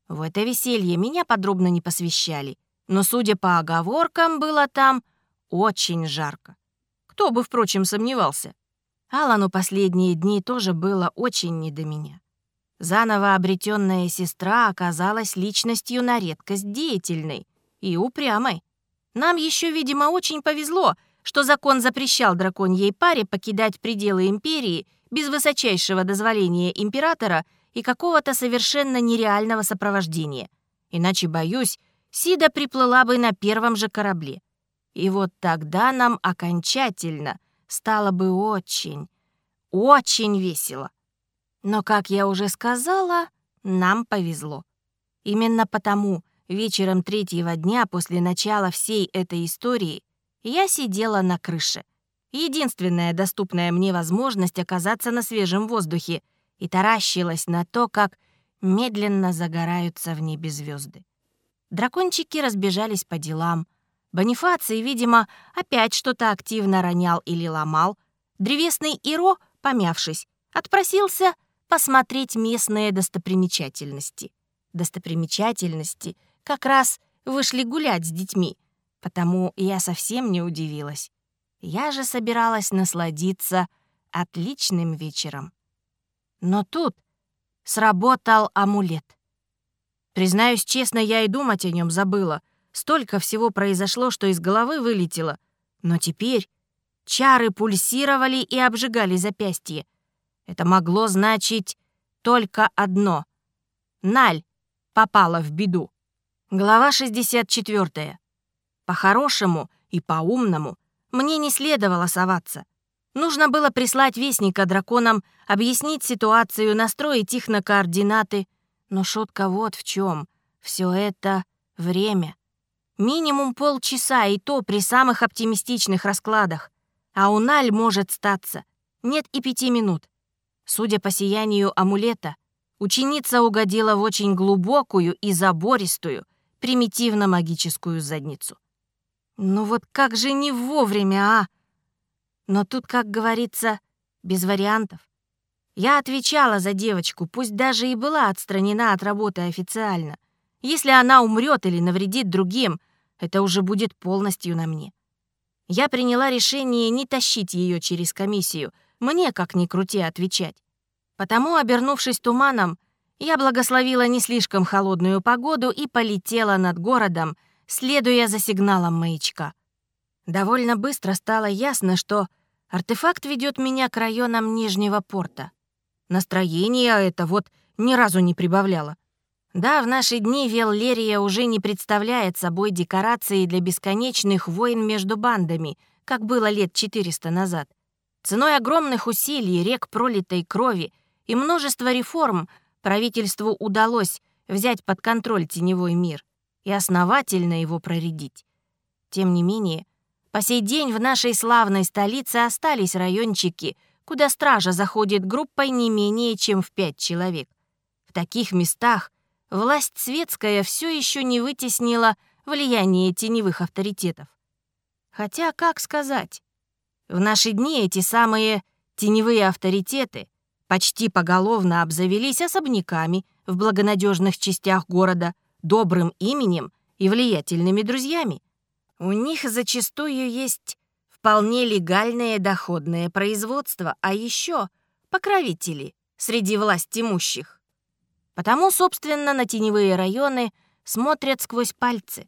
В это веселье меня подробно не посвящали, но, судя по оговоркам, было там очень жарко. Кто бы, впрочем, сомневался. Алану последние дни тоже было очень не до меня. Заново обретенная сестра оказалась личностью на редкость деятельной и упрямой. Нам еще, видимо, очень повезло, что закон запрещал драконьей паре покидать пределы империи без высочайшего дозволения императора и какого-то совершенно нереального сопровождения. Иначе, боюсь, Сида приплыла бы на первом же корабле. И вот тогда нам окончательно стало бы очень, очень весело. Но, как я уже сказала, нам повезло. Именно потому вечером третьего дня после начала всей этой истории я сидела на крыше. Единственная доступная мне возможность оказаться на свежем воздухе и таращилась на то, как медленно загораются в небе звезды. Дракончики разбежались по делам. Бонифаций, видимо, опять что-то активно ронял или ломал. Древесный Иро, помявшись, отпросился посмотреть местные достопримечательности. Достопримечательности как раз вышли гулять с детьми, потому я совсем не удивилась. Я же собиралась насладиться отличным вечером. Но тут сработал амулет. Признаюсь честно, я и думать о нем забыла. Столько всего произошло, что из головы вылетело. Но теперь чары пульсировали и обжигали запястье. Это могло значить только одно. Наль попала в беду. Глава 64. По-хорошему и по-умному мне не следовало соваться. Нужно было прислать вестника драконам, объяснить ситуацию, настроить их на координаты — но шутка вот в чем. Все это время. Минимум полчаса, и то при самых оптимистичных раскладах. А у Наль может статься. Нет и пяти минут. Судя по сиянию амулета, ученица угодила в очень глубокую и забористую, примитивно-магическую задницу. Ну вот как же не вовремя, а? Но тут, как говорится, без вариантов. Я отвечала за девочку, пусть даже и была отстранена от работы официально. Если она умрет или навредит другим, это уже будет полностью на мне. Я приняла решение не тащить ее через комиссию, мне, как ни крути, отвечать. Потому, обернувшись туманом, я благословила не слишком холодную погоду и полетела над городом, следуя за сигналом маячка. Довольно быстро стало ясно, что артефакт ведет меня к районам Нижнего порта. Настроение это вот ни разу не прибавляло. Да, в наши дни Веллерия уже не представляет собой декорации для бесконечных войн между бандами, как было лет 400 назад. Ценой огромных усилий, рек пролитой крови и множества реформ правительству удалось взять под контроль теневой мир и основательно его проредить. Тем не менее, по сей день в нашей славной столице остались райончики — куда стража заходит группой не менее чем в пять человек. В таких местах власть светская все еще не вытеснила влияние теневых авторитетов. Хотя, как сказать, в наши дни эти самые теневые авторитеты почти поголовно обзавелись особняками в благонадежных частях города, добрым именем и влиятельными друзьями. У них зачастую есть вполне легальное доходное производство, а еще покровители среди власть имущих. Потому, собственно, на теневые районы смотрят сквозь пальцы.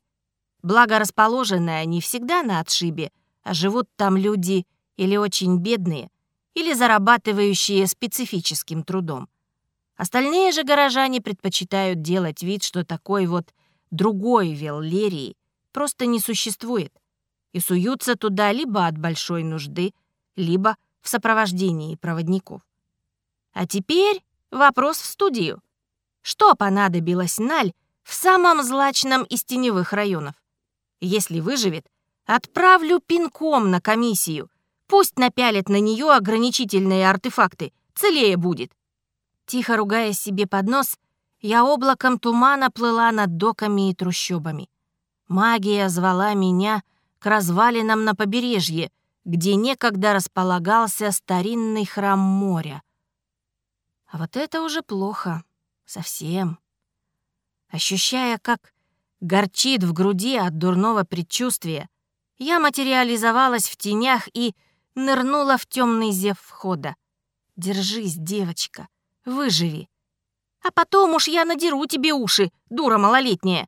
Благо расположены они всегда на отшибе, а живут там люди или очень бедные, или зарабатывающие специфическим трудом. Остальные же горожане предпочитают делать вид, что такой вот другой Веллерии просто не существует и суются туда либо от большой нужды, либо в сопровождении проводников. А теперь вопрос в студию. Что понадобилось Наль в самом злачном из теневых районов? Если выживет, отправлю пинком на комиссию. Пусть напялят на нее ограничительные артефакты, целее будет. Тихо ругая себе под нос, я облаком тумана плыла над доками и трущобами. Магия звала меня — к развалинам на побережье, где некогда располагался старинный храм моря. А вот это уже плохо. Совсем. Ощущая, как горчит в груди от дурного предчувствия, я материализовалась в тенях и нырнула в темный зев входа. «Держись, девочка, выживи. А потом уж я надеру тебе уши, дура малолетняя!»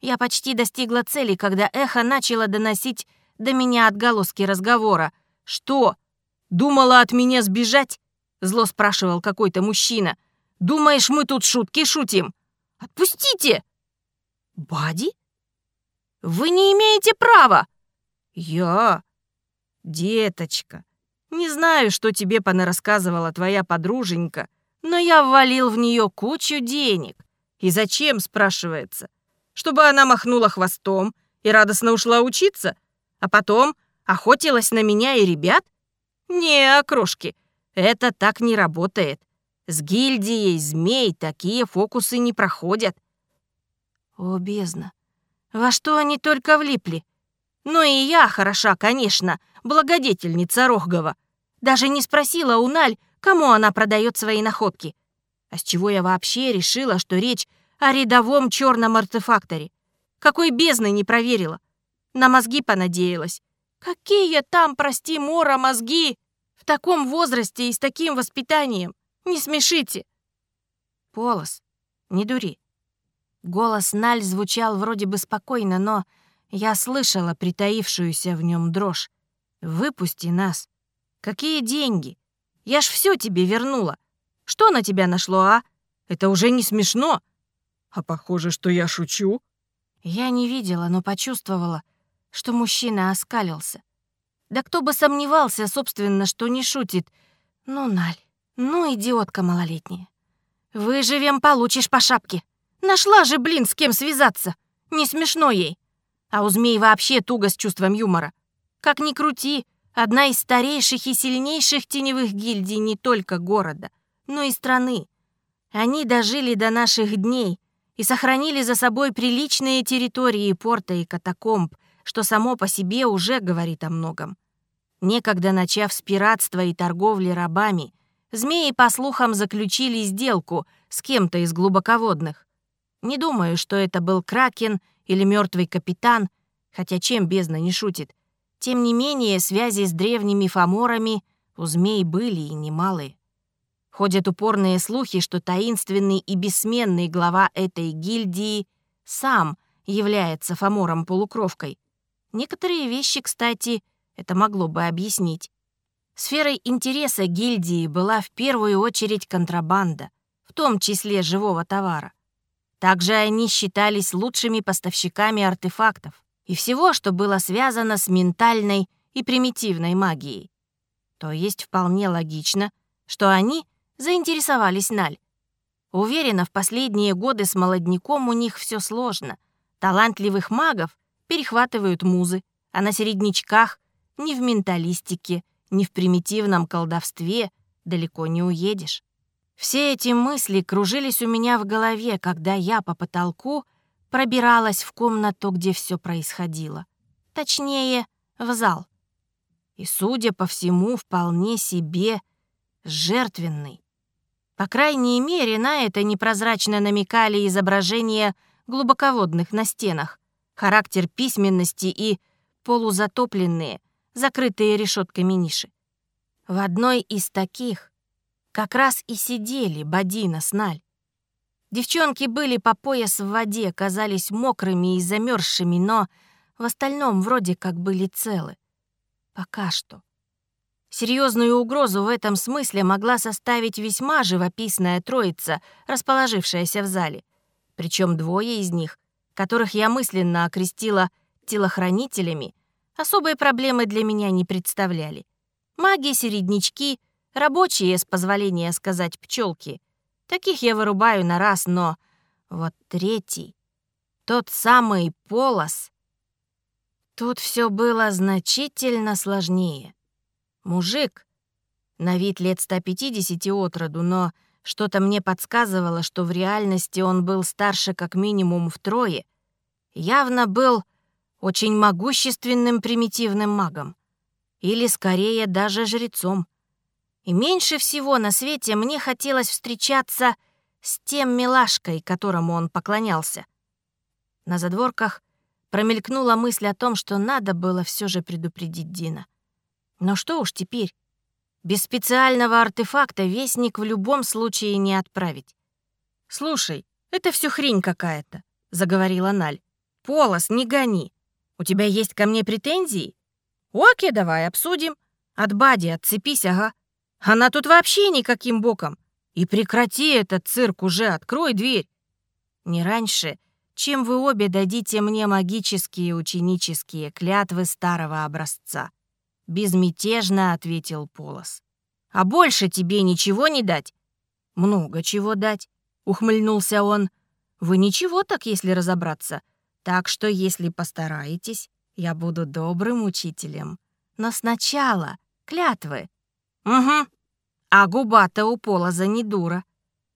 Я почти достигла цели, когда эхо начало доносить до меня отголоски разговора. «Что? Думала от меня сбежать?» Зло спрашивал какой-то мужчина. «Думаешь, мы тут шутки шутим? Отпустите!» «Бади?» Вы не имеете права!» «Я? Деточка, не знаю, что тебе понарассказывала твоя подруженька, но я ввалил в нее кучу денег. И зачем, спрашивается? Чтобы она махнула хвостом и радостно ушла учиться, а потом охотилась на меня и ребят? Не, окрошки, это так не работает. С гильдией змей такие фокусы не проходят. О, бездна, во что они только влипли? Ну и я хороша, конечно, благодетельница Рохгова. Даже не спросила у Наль, кому она продает свои находки. А с чего я вообще решила, что речь о рядовом черном артефакторе? Какой бездны не проверила. На мозги понадеялась. Какие там, прости, Мора, мозги? В таком возрасте и с таким воспитанием. Не смешите. Полос, не дури. Голос Наль звучал вроде бы спокойно, но я слышала притаившуюся в нем дрожь. «Выпусти нас. Какие деньги? Я ж все тебе вернула. Что на тебя нашло, а? Это уже не смешно». «А похоже, что я шучу». Я не видела, но почувствовала, что мужчина оскалился. Да кто бы сомневался, собственно, что не шутит. Ну, Наль, ну, идиотка малолетняя. Выживем, получишь по шапке. Нашла же, блин, с кем связаться. Не смешно ей. А у змей вообще туго с чувством юмора. Как ни крути, одна из старейших и сильнейших теневых гильдий не только города, но и страны. Они дожили до наших дней и сохранили за собой приличные территории порта и катакомб, что само по себе уже говорит о многом. Некогда начав с пиратства и торговли рабами, змеи, по слухам, заключили сделку с кем-то из глубоководных. Не думаю, что это был Кракен или мертвый капитан, хотя чем бездна не шутит. Тем не менее, связи с древними фаморами у змей были и немалые. Ходят упорные слухи, что таинственный и бессменный глава этой гильдии сам является фамором-полукровкой. Некоторые вещи, кстати, это могло бы объяснить. Сферой интереса гильдии была в первую очередь контрабанда, в том числе живого товара. Также они считались лучшими поставщиками артефактов и всего, что было связано с ментальной и примитивной магией. То есть вполне логично, что они заинтересовались Наль. Уверена, в последние годы с молодняком у них все сложно. Талантливых магов перехватывают музы, а на середнячках ни в менталистике, ни в примитивном колдовстве далеко не уедешь. Все эти мысли кружились у меня в голове, когда я по потолку пробиралась в комнату, где все происходило. Точнее, в зал. И, судя по всему, вполне себе жертвенный. По крайней мере, на это непрозрачно намекали изображения глубоководных на стенах, характер письменности и полузатопленные, закрытые решетками ниши. В одной из таких как раз и сидели Бадина с Наль. Девчонки были по пояс в воде, казались мокрыми и замерзшими, но в остальном вроде как были целы. Пока что. Серьезную угрозу в этом смысле могла составить весьма живописная троица, расположившаяся в зале. Причем двое из них, которых я мысленно окрестила телохранителями, особой проблемы для меня не представляли. Маги-середнячки — Рабочие, с позволения сказать, пчелки. Таких я вырубаю на раз, но вот третий, тот самый полос, тут все было значительно сложнее. Мужик, на вид лет 150 от роду, но что-то мне подсказывало, что в реальности он был старше как минимум втрое, явно был очень могущественным примитивным магом. Или, скорее, даже жрецом. И меньше всего на свете мне хотелось встречаться с тем милашкой, которому он поклонялся. На задворках промелькнула мысль о том, что надо было все же предупредить Дина. Но что уж теперь? Без специального артефакта вестник в любом случае не отправить. «Слушай, это все хрень какая-то», — заговорила Наль. «Полос, не гони. У тебя есть ко мне претензии? Окей, давай обсудим. От Бади отцепись, ага. Она тут вообще никаким боком. И прекрати этот цирк уже, открой дверь. Не раньше, чем вы обе дадите мне магические ученические клятвы старого образца», — безмятежно ответил Полос. «А больше тебе ничего не дать?» «Много чего дать», — ухмыльнулся он. «Вы ничего так, если разобраться. Так что, если постараетесь, я буду добрым учителем. Но сначала клятвы». «Угу. А губа-то у Полоза не дура.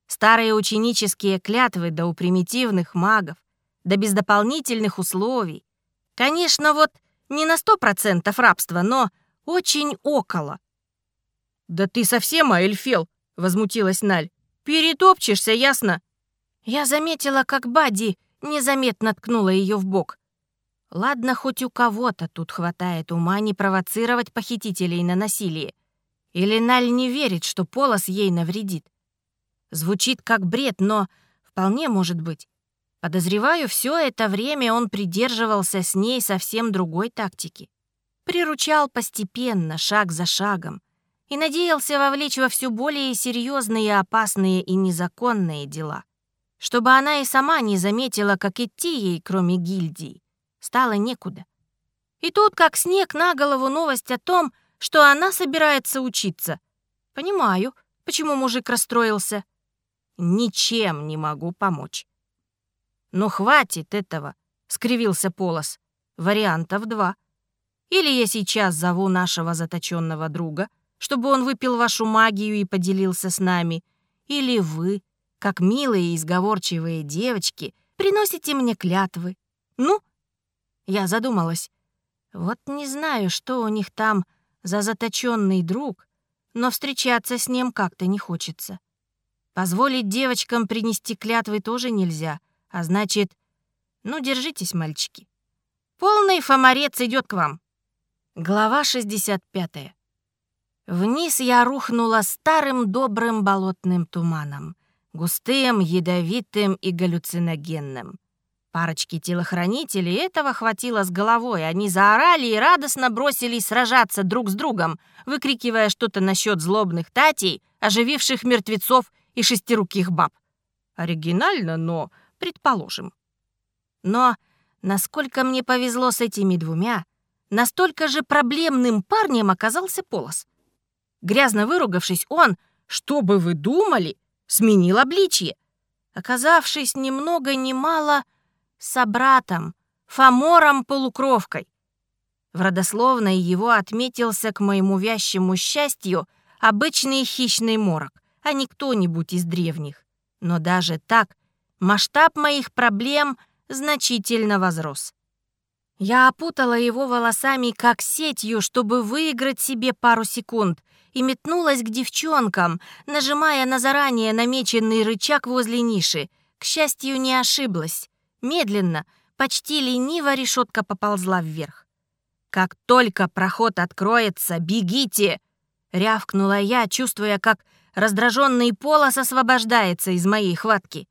Старые ученические клятвы да у примитивных магов да без дополнительных условий. Конечно, вот не на сто процентов рабства, но очень около. «Да ты совсем, Аэльфел!» — возмутилась Наль. «Перетопчешься, ясно?» Я заметила, как Бадди незаметно ткнула ее в бок. Ладно, хоть у кого-то тут хватает ума не провоцировать похитителей на насилие. Или Наль не верит, что Полос ей навредит. Звучит как бред, но вполне может быть. Подозреваю, все это время он придерживался с ней совсем другой тактики. Приручал постепенно, шаг за шагом, и надеялся вовлечь во все более серьезные, опасные и незаконные дела. Чтобы она и сама не заметила, как идти ей, кроме гильдии, стало некуда. И тут, как снег на голову, новость о том, что она собирается учиться. Понимаю, почему мужик расстроился. Ничем не могу помочь. «Ну хватит этого!» — скривился Полос. «Вариантов два. Или я сейчас зову нашего заточенного друга, чтобы он выпил вашу магию и поделился с нами, или вы, как милые и изговорчивые девочки, приносите мне клятвы. Ну?» Я задумалась. Вот не знаю, что у них там за заточенный друг, но встречаться с ним как-то не хочется. Позволить девочкам принести клятвы тоже нельзя — а значит, ну, держитесь, мальчики. Полный фоморец идет к вам. Глава 65. Вниз я рухнула старым добрым болотным туманом, густым, ядовитым и галлюциногенным. Парочки телохранителей этого хватило с головой. Они заорали и радостно бросились сражаться друг с другом, выкрикивая что-то насчет злобных татей, ожививших мертвецов и шестируких баб. Оригинально, но предположим. Но насколько мне повезло с этими двумя, настолько же проблемным парнем оказался Полос. Грязно выругавшись, он, что бы вы думали, сменил обличье, оказавшись ни много ни мало собратом, Фомором-полукровкой. В родословной его отметился к моему вящему счастью обычный хищный морок, а не кто-нибудь из древних. Но даже так масштаб моих проблем значительно возрос. Я опутала его волосами как сетью, чтобы выиграть себе пару секунд, и метнулась к девчонкам, нажимая на заранее намеченный рычаг возле ниши. К счастью, не ошиблась. Медленно, почти лениво решетка поползла вверх. «Как только проход откроется, бегите!» — рявкнула я, чувствуя, как раздраженный полос освобождается из моей хватки.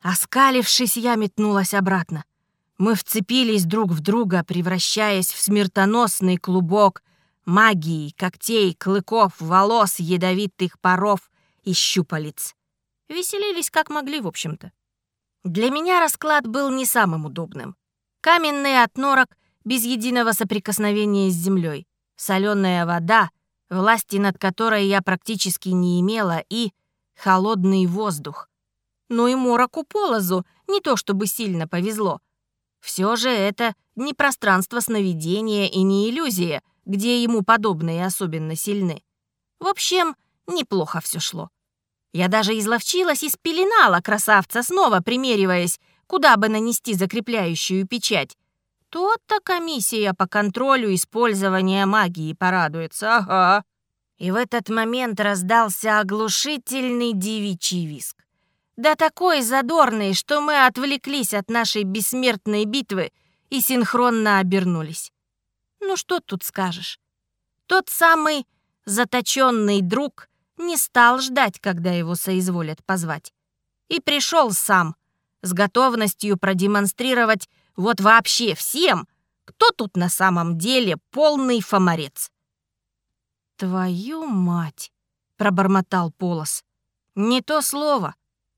Оскалившись, я метнулась обратно. Мы вцепились друг в друга, превращаясь в смертоносный клубок магии, когтей, клыков, волос, ядовитых паров и щупалец. Веселились как могли, в общем-то. Для меня расклад был не самым удобным. Каменный отнорок без единого соприкосновения с землей, соленая вода, власти над которой я практически не имела, и холодный воздух, но и Мороку Полозу не то чтобы сильно повезло. Все же это не пространство сновидения и не иллюзия, где ему подобные особенно сильны. В общем, неплохо все шло. Я даже изловчилась и спеленала красавца, снова примериваясь, куда бы нанести закрепляющую печать. Тот-то комиссия по контролю использования магии порадуется, ага. И в этот момент раздался оглушительный девичий виск. Да такой задорный, что мы отвлеклись от нашей бессмертной битвы и синхронно обернулись. Ну что тут скажешь? Тот самый заточенный друг не стал ждать, когда его соизволят позвать. И пришел сам, с готовностью продемонстрировать вот вообще всем, кто тут на самом деле полный фоморец. «Твою мать!» — пробормотал Полос. «Не то слово.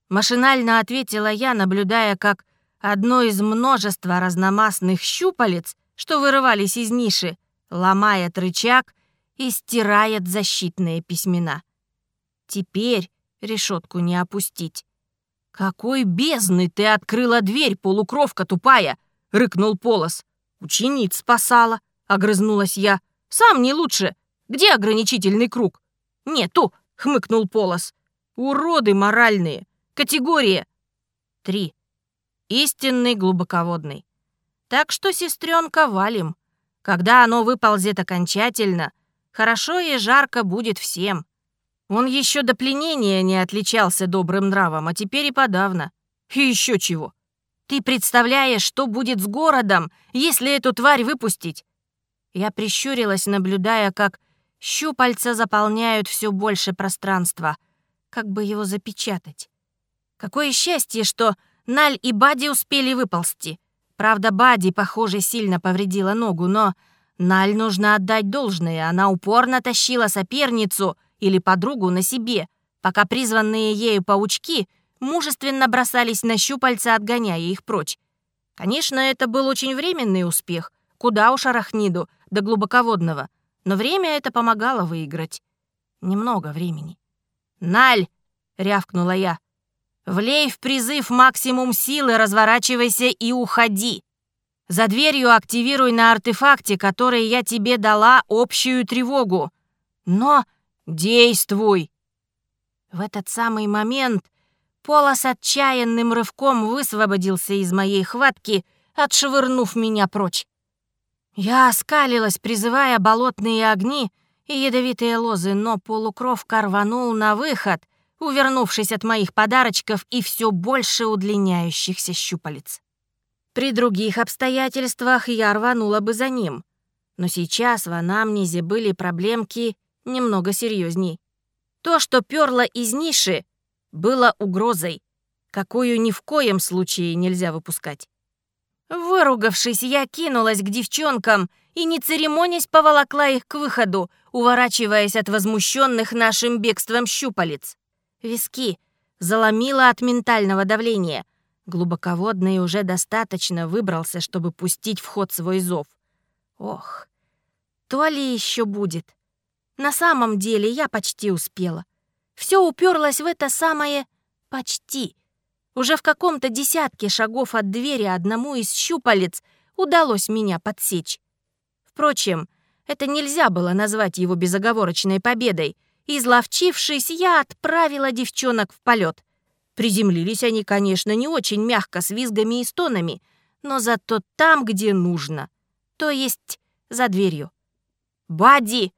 Машинально ответила я, наблюдая, как одно из множества разномастных щупалец, что вырывались из ниши, ломает рычаг и стирает защитные письмена. Теперь решетку не опустить. «Какой бездны ты открыла дверь, полукровка тупая!» — рыкнул Полос. «Учениц спасала», — огрызнулась я. «Сам не лучше. Где ограничительный круг?» «Нету», — хмыкнул Полос. «Уроды моральные. Категория». Три. Истинный глубоководный. Так что, сестренка, валим. Когда оно выползет окончательно, хорошо и жарко будет всем. Он еще до пленения не отличался добрым нравом, а теперь и подавно. И еще чего. Ты представляешь, что будет с городом, если эту тварь выпустить? Я прищурилась, наблюдая, как щупальца заполняют все больше пространства. Как бы его запечатать? Какое счастье, что Наль и Бади успели выползти. Правда, Бади, похоже, сильно повредила ногу, но Наль нужно отдать должное. Она упорно тащила соперницу — или подругу на себе, пока призванные ею паучки мужественно бросались на щупальца, отгоняя их прочь. Конечно, это был очень временный успех, куда уж арахниду, до глубоководного, но время это помогало выиграть. Немного времени. «Наль!» — рявкнула я. «Влей в призыв максимум силы, разворачивайся и уходи. За дверью активируй на артефакте, который я тебе дала, общую тревогу. Но Действуй!» В этот самый момент Полос отчаянным рывком высвободился из моей хватки, отшвырнув меня прочь. Я оскалилась, призывая болотные огни и ядовитые лозы, но полукровка рванул на выход, увернувшись от моих подарочков и все больше удлиняющихся щупалец. При других обстоятельствах я рванула бы за ним, но сейчас в анамнезе были проблемки немного серьезней. То, что перло из ниши, было угрозой, какую ни в коем случае нельзя выпускать. Выругавшись, я кинулась к девчонкам и, не церемонясь, поволокла их к выходу, уворачиваясь от возмущенных нашим бегством щупалец. Виски заломило от ментального давления. Глубоководный уже достаточно выбрался, чтобы пустить в ход свой зов. Ох, то ли еще будет. На самом деле я почти успела. Все уперлось в это самое «почти». Уже в каком-то десятке шагов от двери одному из щупалец удалось меня подсечь. Впрочем, это нельзя было назвать его безоговорочной победой. Изловчившись, я отправила девчонок в полет. Приземлились они, конечно, не очень мягко, с визгами и стонами, но зато там, где нужно, то есть за дверью. «Бади!»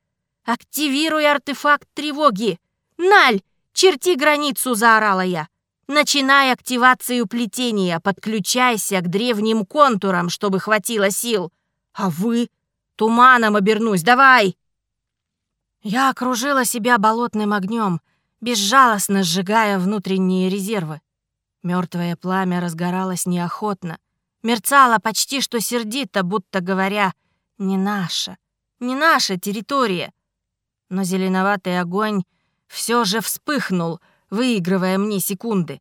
«Активируй артефакт тревоги! Наль, черти границу!» — заорала я. «Начинай активацию плетения, подключайся к древним контурам, чтобы хватило сил. А вы? Туманом обернусь, давай!» Я окружила себя болотным огнем, безжалостно сжигая внутренние резервы. Мертвое пламя разгоралось неохотно, мерцало почти что сердито, будто говоря «не наша, не наша территория» но зеленоватый огонь все же вспыхнул, выигрывая мне секунды.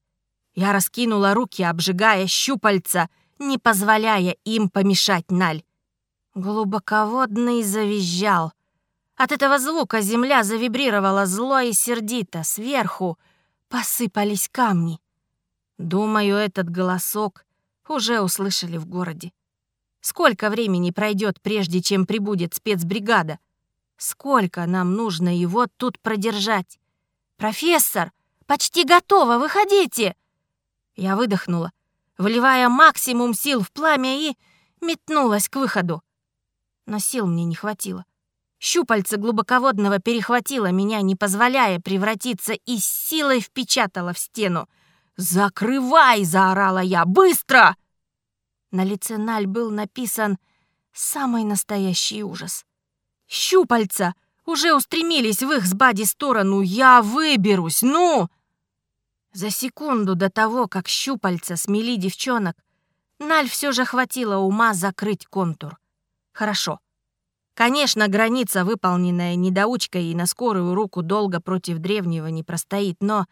Я раскинула руки, обжигая щупальца, не позволяя им помешать Наль. Глубоководный завизжал. От этого звука земля завибрировала зло и сердито. Сверху посыпались камни. Думаю, этот голосок уже услышали в городе. Сколько времени пройдет, прежде чем прибудет спецбригада? Сколько нам нужно его тут продержать? Профессор, почти готово, выходите!» Я выдохнула, выливая максимум сил в пламя и метнулась к выходу. Но сил мне не хватило. Щупальце глубоководного перехватило меня, не позволяя превратиться, и с силой впечатало в стену. «Закрывай!» — заорала я. «Быстро!» На лице Наль был написан самый настоящий ужас. Щупальца уже устремились в их с Бади сторону. Я выберусь, ну! За секунду до того, как щупальца смели девчонок, Наль все же хватило ума закрыть контур. Хорошо. Конечно, граница, выполненная недоучкой и на скорую руку долго против древнего не простоит, но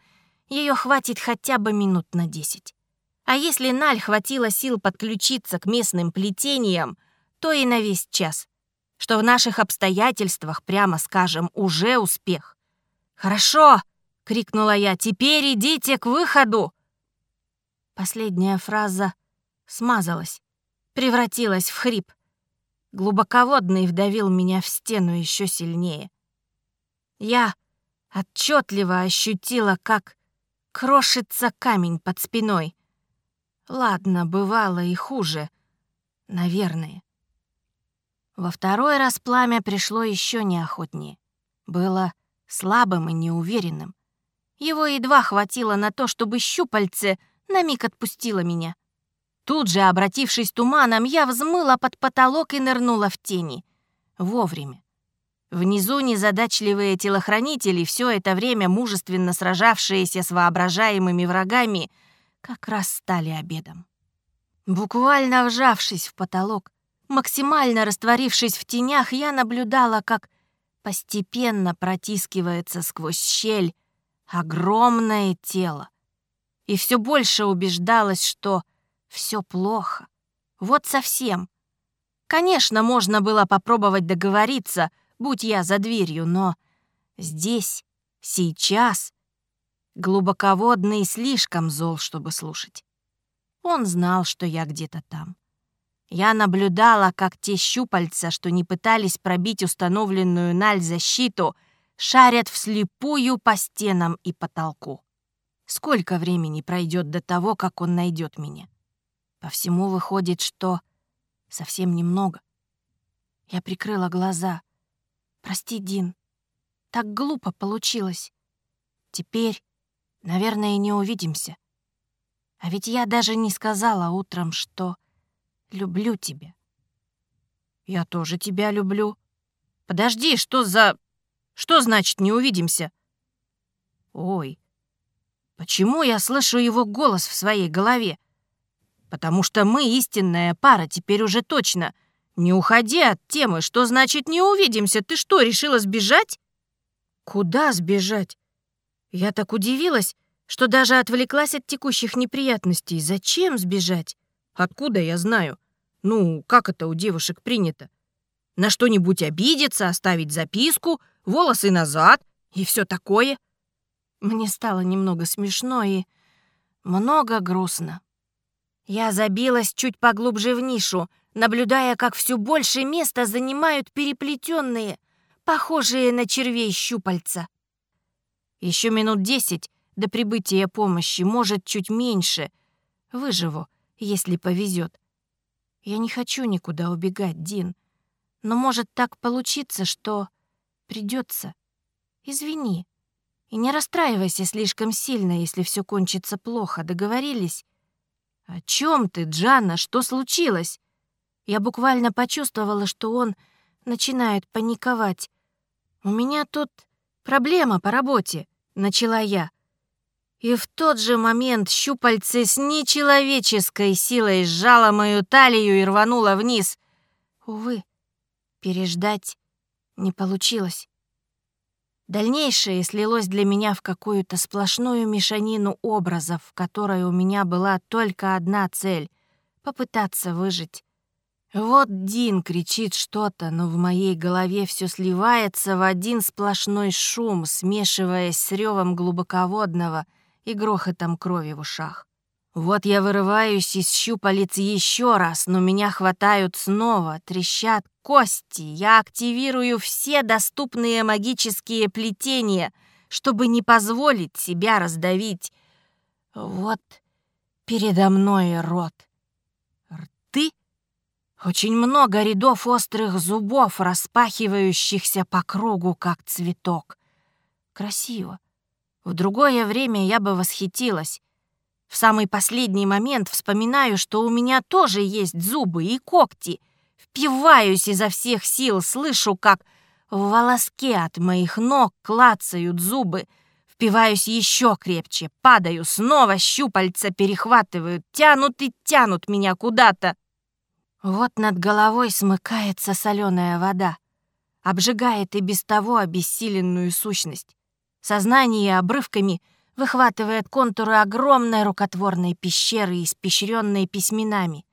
ее хватит хотя бы минут на десять. А если Наль хватило сил подключиться к местным плетениям, то и на весь час, что в наших обстоятельствах, прямо скажем, уже успех. «Хорошо!» — крикнула я. «Теперь идите к выходу!» Последняя фраза смазалась, превратилась в хрип. Глубоководный вдавил меня в стену еще сильнее. Я отчетливо ощутила, как крошится камень под спиной. Ладно, бывало и хуже, наверное. Во второй раз пламя пришло еще неохотнее. Было слабым и неуверенным. Его едва хватило на то, чтобы щупальце на миг отпустило меня. Тут же, обратившись туманом, я взмыла под потолок и нырнула в тени. Вовремя. Внизу незадачливые телохранители, все это время мужественно сражавшиеся с воображаемыми врагами, как раз стали обедом. Буквально вжавшись в потолок, максимально растворившись в тенях, я наблюдала, как постепенно протискивается сквозь щель огромное тело. И все больше убеждалась, что все плохо. Вот совсем. Конечно, можно было попробовать договориться, будь я за дверью, но здесь, сейчас, глубоководный слишком зол, чтобы слушать. Он знал, что я где-то там. Я наблюдала, как те щупальца, что не пытались пробить установленную наль защиту, шарят вслепую по стенам и потолку. Сколько времени пройдет до того, как он найдет меня? По всему выходит, что совсем немного. Я прикрыла глаза. Прости, Дин. Так глупо получилось. Теперь, наверное, не увидимся. А ведь я даже не сказала утром, что люблю тебя. Я тоже тебя люблю. Подожди, что за... Что значит «не увидимся»? Ой, почему я слышу его голос в своей голове? Потому что мы истинная пара, теперь уже точно. Не уходи от темы, что значит «не увидимся»? Ты что, решила сбежать? Куда сбежать? Я так удивилась, что даже отвлеклась от текущих неприятностей. Зачем сбежать? Откуда я знаю? Ну, как это у девушек принято? На что-нибудь обидеться, оставить записку, волосы назад и все такое. Мне стало немного смешно и много грустно. Я забилась чуть поглубже в нишу, наблюдая, как все больше места занимают переплетенные, похожие на червей щупальца. Еще минут десять до прибытия помощи, может, чуть меньше. Выживу, если повезет. Я не хочу никуда убегать, Дин. Но может так получиться, что придется. Извини. И не расстраивайся слишком сильно, если все кончится плохо. Договорились? О чем ты, Джанна? Что случилось? Я буквально почувствовала, что он начинает паниковать. У меня тут проблема по работе, начала я. И в тот же момент щупальце с нечеловеческой силой сжало мою талию и рвануло вниз. Увы, переждать не получилось. Дальнейшее слилось для меня в какую-то сплошную мешанину образов, в которой у меня была только одна цель — попытаться выжить. Вот Дин кричит что-то, но в моей голове все сливается в один сплошной шум, смешиваясь с ревом глубоководного — и грохотом крови в ушах. Вот я вырываюсь из щупалец еще раз, но меня хватают снова, трещат кости. Я активирую все доступные магические плетения, чтобы не позволить себя раздавить. Вот передо мной рот. Рты? Очень много рядов острых зубов, распахивающихся по кругу, как цветок. Красиво. В другое время я бы восхитилась. В самый последний момент вспоминаю, что у меня тоже есть зубы и когти. Впиваюсь изо всех сил, слышу, как в волоске от моих ног клацают зубы. Впиваюсь еще крепче, падаю, снова щупальца перехватывают, тянут и тянут меня куда-то. Вот над головой смыкается соленая вода, обжигает и без того обессиленную сущность. Сознание обрывками выхватывает контуры огромной рукотворной пещеры, испещренной письменами.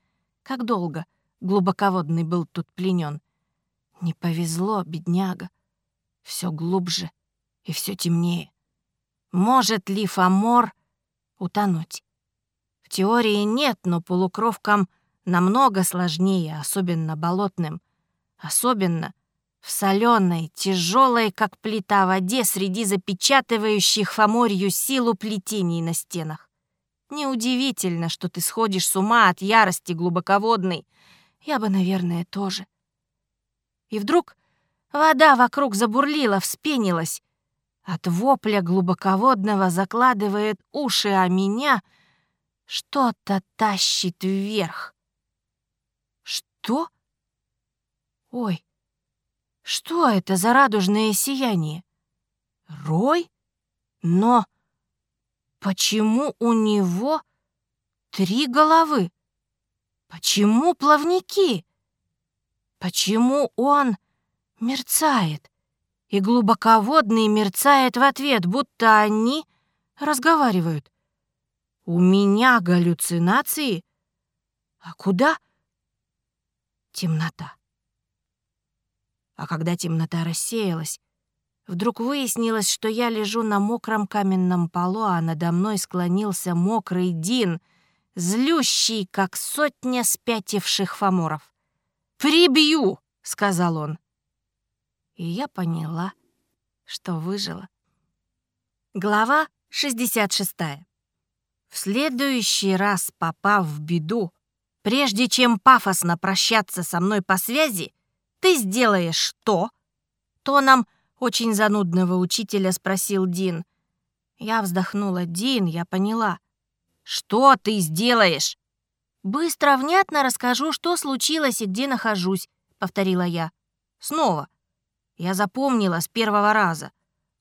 Как долго глубоководный был тут пленен. Не повезло, бедняга. Все глубже и все темнее. Может ли Фомор утонуть? В теории нет, но полукровкам намного сложнее, особенно болотным. Особенно в соленой, тяжелой, как плита, воде среди запечатывающих Фоморью силу плетений на стенах. Неудивительно, что ты сходишь с ума от ярости глубоководной. Я бы, наверное, тоже. И вдруг вода вокруг забурлила, вспенилась. От вопля глубоководного закладывает уши, а меня что-то тащит вверх. Что? Ой, что это за радужное сияние? Рой? Но почему у него три головы? Почему плавники? Почему он мерцает? И глубоководный мерцает в ответ, будто они разговаривают. У меня галлюцинации? А куда? Темнота. А когда темнота рассеялась, вдруг выяснилось, что я лежу на мокром каменном полу, а надо мной склонился мокрый Дин, злющий, как сотня спятивших фаморов. «Прибью!» — сказал он. И я поняла, что выжила. Глава 66. В следующий раз, попав в беду, прежде чем пафосно прощаться со мной по связи, ты сделаешь то, тоном очень занудного учителя спросил Дин. Я вздохнула. Дин, я поняла. Что ты сделаешь? Быстро, внятно расскажу, что случилось и где нахожусь, повторила я. Снова. Я запомнила с первого раза.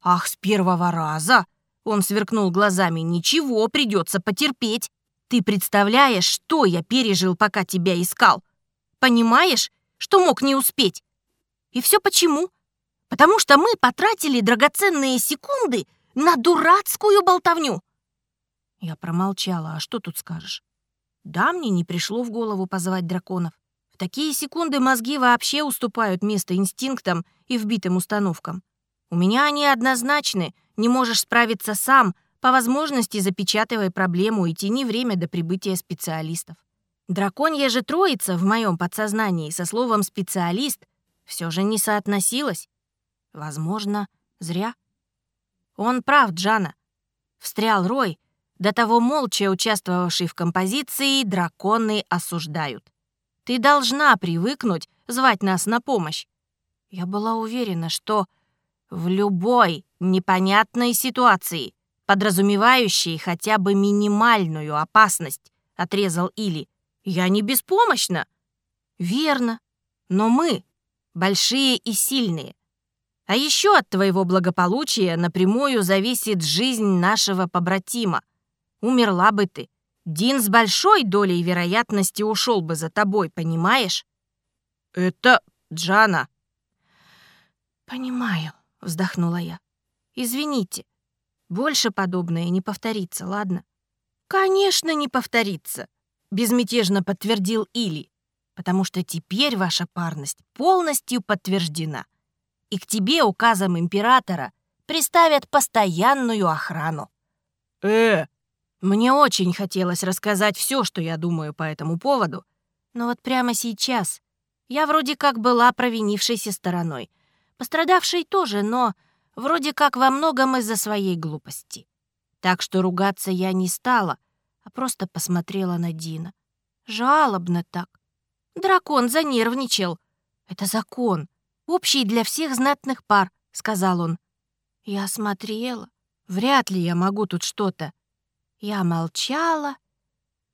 Ах, с первого раза? Он сверкнул глазами. «Ничего, придется потерпеть. Ты представляешь, что я пережил, пока тебя искал? Понимаешь, что мог не успеть? И все почему? Потому что мы потратили драгоценные секунды на дурацкую болтовню». Я промолчала. «А что тут скажешь?» Да, мне не пришло в голову позвать драконов. В такие секунды мозги вообще уступают место инстинктам и вбитым установкам. У меня они однозначны — не можешь справиться сам, по возможности запечатывай проблему и тяни время до прибытия специалистов. Драконья же троица в моем подсознании со словом «специалист» все же не соотносилась. Возможно, зря. Он прав, Джана. Встрял Рой, до того молча участвовавший в композиции «Драконы осуждают». Ты должна привыкнуть звать нас на помощь. Я была уверена, что в любой непонятной ситуации, подразумевающей хотя бы минимальную опасность, отрезал Или. Я не беспомощна. Верно. Но мы большие и сильные. А еще от твоего благополучия напрямую зависит жизнь нашего побратима. Умерла бы ты. Дин с большой долей вероятности ушел бы за тобой, понимаешь? Это Джана. Понимаю вздохнула я. Извините. Больше подобное не повторится, ладно? Конечно, не повторится, безмятежно подтвердил Или, потому что теперь ваша парность полностью подтверждена. И к тебе указом императора приставят постоянную охрану. Э, мне очень хотелось рассказать все, что я думаю по этому поводу, но вот прямо сейчас я вроде как была провинившейся стороной, Пострадавший тоже, но вроде как во многом из-за своей глупости. Так что ругаться я не стала, а просто посмотрела на Дина. Жалобно так. Дракон занервничал. Это закон, общий для всех знатных пар, сказал он. Я смотрела. Вряд ли я могу тут что-то. Я молчала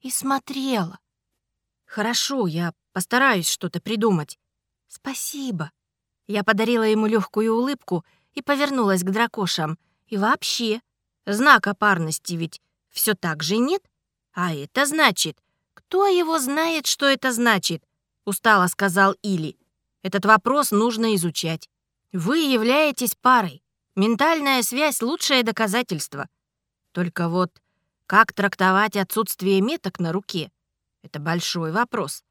и смотрела. Хорошо, я постараюсь что-то придумать. Спасибо. Я подарила ему легкую улыбку и повернулась к дракошам. И вообще, знак опарности ведь все так же нет? А это значит... Кто его знает, что это значит? Устало сказал Или. Этот вопрос нужно изучать. Вы являетесь парой. Ментальная связь — лучшее доказательство. Только вот как трактовать отсутствие меток на руке? Это большой вопрос.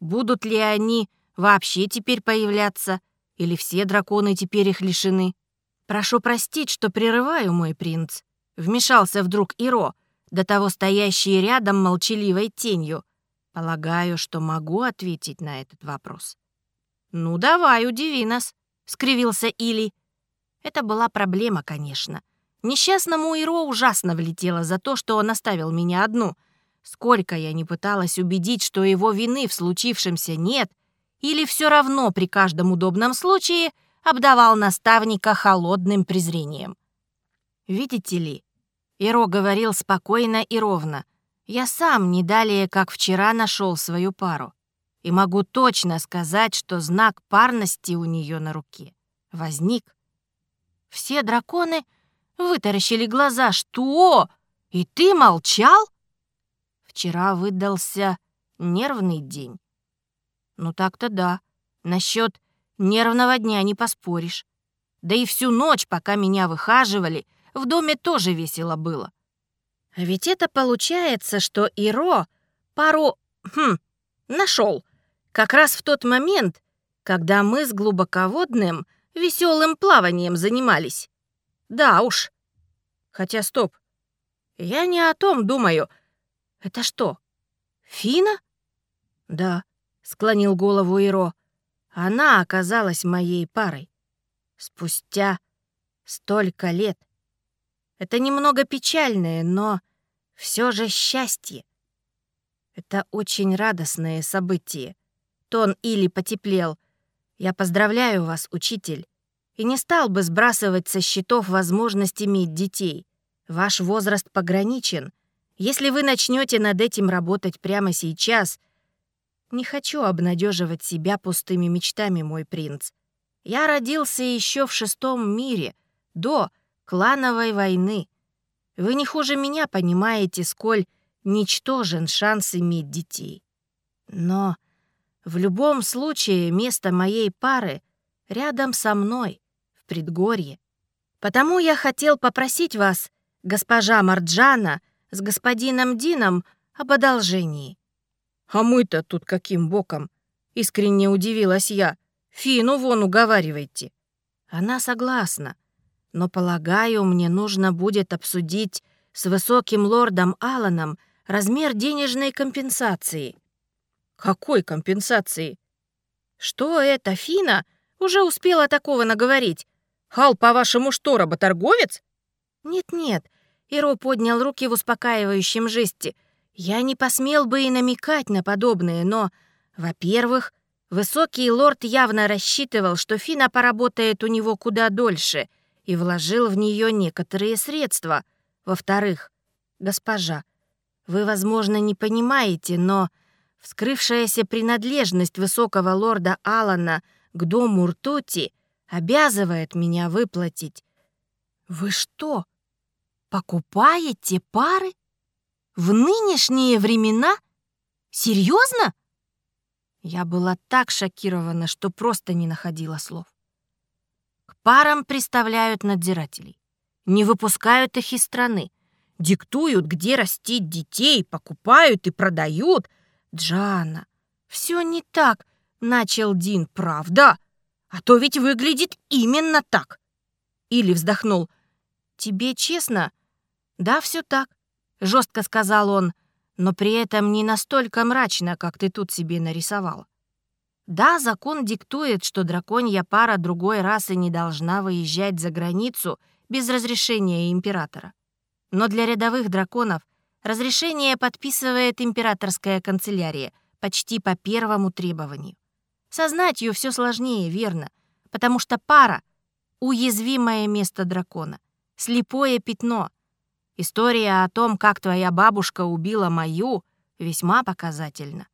Будут ли они вообще теперь появляться, или все драконы теперь их лишены? Прошу простить, что прерываю, мой принц. Вмешался вдруг Иро, до того стоящий рядом молчаливой тенью. Полагаю, что могу ответить на этот вопрос. «Ну, давай, удиви нас», — скривился Или. Это была проблема, конечно. Несчастному Иро ужасно влетело за то, что он оставил меня одну. Сколько я не пыталась убедить, что его вины в случившемся нет, или все равно при каждом удобном случае обдавал наставника холодным презрением. Видите ли, Иро говорил спокойно и ровно. Я сам не далее, как вчера, нашел свою пару. И могу точно сказать, что знак парности у нее на руке возник. Все драконы Вытаращили глаза. «Что? И ты молчал?» Вчера выдался нервный день. Ну так-то да. Насчет нервного дня не поспоришь. Да и всю ночь, пока меня выхаживали, в доме тоже весело было. А ведь это получается, что Иро пару... Хм, нашел. Как раз в тот момент, когда мы с глубоководным веселым плаванием занимались. Да уж. Хотя стоп. Я не о том думаю. Это что, Фина? Да, склонил голову Иро. Она оказалась моей парой. Спустя столько лет. Это немного печальное, но все же счастье. Это очень радостное событие. Тон Или потеплел. Я поздравляю вас, учитель и не стал бы сбрасывать со счетов возможность иметь детей. Ваш возраст пограничен. Если вы начнете над этим работать прямо сейчас... Не хочу обнадеживать себя пустыми мечтами, мой принц. Я родился еще в шестом мире, до клановой войны. Вы не хуже меня понимаете, сколь ничтожен шанс иметь детей. Но в любом случае место моей пары рядом со мной предгорье. Потому я хотел попросить вас, госпожа Марджана, с господином Дином об одолжении». «А мы-то тут каким боком?» — искренне удивилась я. «Фину вон уговаривайте». Она согласна, но, полагаю, мне нужно будет обсудить с высоким лордом Алланом размер денежной компенсации. Какой компенсации? Что это, Фина уже успела такого наговорить? Хал, по-вашему, что, работорговец?» «Нет-нет», — Иро поднял руки в успокаивающем жесте. «Я не посмел бы и намекать на подобное, но, во-первых, высокий лорд явно рассчитывал, что Фина поработает у него куда дольше и вложил в нее некоторые средства. Во-вторых, госпожа, вы, возможно, не понимаете, но вскрывшаяся принадлежность высокого лорда Алана к дому Ртути — обязывает меня выплатить. Вы что, покупаете пары? В нынешние времена? Серьезно? Я была так шокирована, что просто не находила слов. Парам представляют надзирателей. Не выпускают их из страны. Диктуют, где растить детей, покупают и продают. Джана, все не так, начал Дин, правда? А то ведь выглядит именно так. Или вздохнул. Тебе честно? Да, все так, жестко сказал он, но при этом не настолько мрачно, как ты тут себе нарисовал. Да, закон диктует, что драконья пара другой расы не должна выезжать за границу без разрешения императора. Но для рядовых драконов разрешение подписывает императорская канцелярия почти по первому требованию. Со знатью все сложнее, верно, потому что пара — уязвимое место дракона, слепое пятно. История о том, как твоя бабушка убила мою, весьма показательна.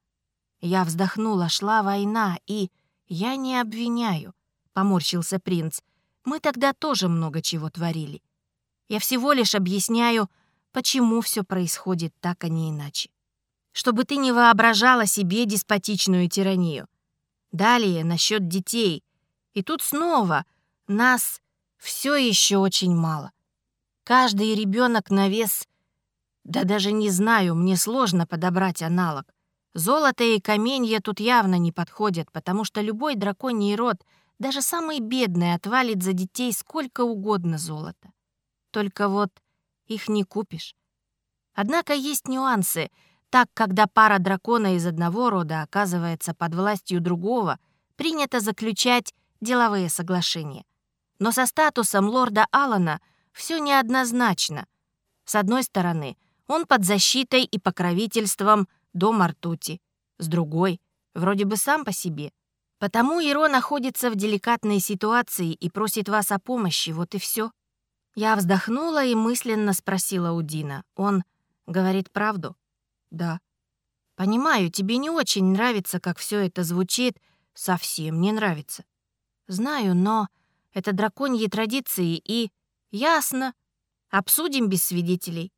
Я вздохнула, шла война, и... Я не обвиняю, — поморщился принц. Мы тогда тоже много чего творили. Я всего лишь объясняю, почему все происходит так, а не иначе. Чтобы ты не воображала себе деспотичную тиранию. Далее насчет детей. И тут снова нас все еще очень мало. Каждый ребенок на вес... Да даже не знаю, мне сложно подобрать аналог. Золото и каменья тут явно не подходят, потому что любой драконий род, даже самый бедный, отвалит за детей сколько угодно золота. Только вот их не купишь. Однако есть нюансы. Так, когда пара дракона из одного рода оказывается под властью другого, принято заключать деловые соглашения. Но со статусом лорда Алана все неоднозначно. С одной стороны, он под защитой и покровительством дома ртути. С другой, вроде бы сам по себе. Потому Иро находится в деликатной ситуации и просит вас о помощи, вот и все. Я вздохнула и мысленно спросила у Дина. Он говорит правду? Да. Понимаю, тебе не очень нравится, как все это звучит. Совсем не нравится. Знаю, но это драконьи традиции и... Ясно. Обсудим без свидетелей.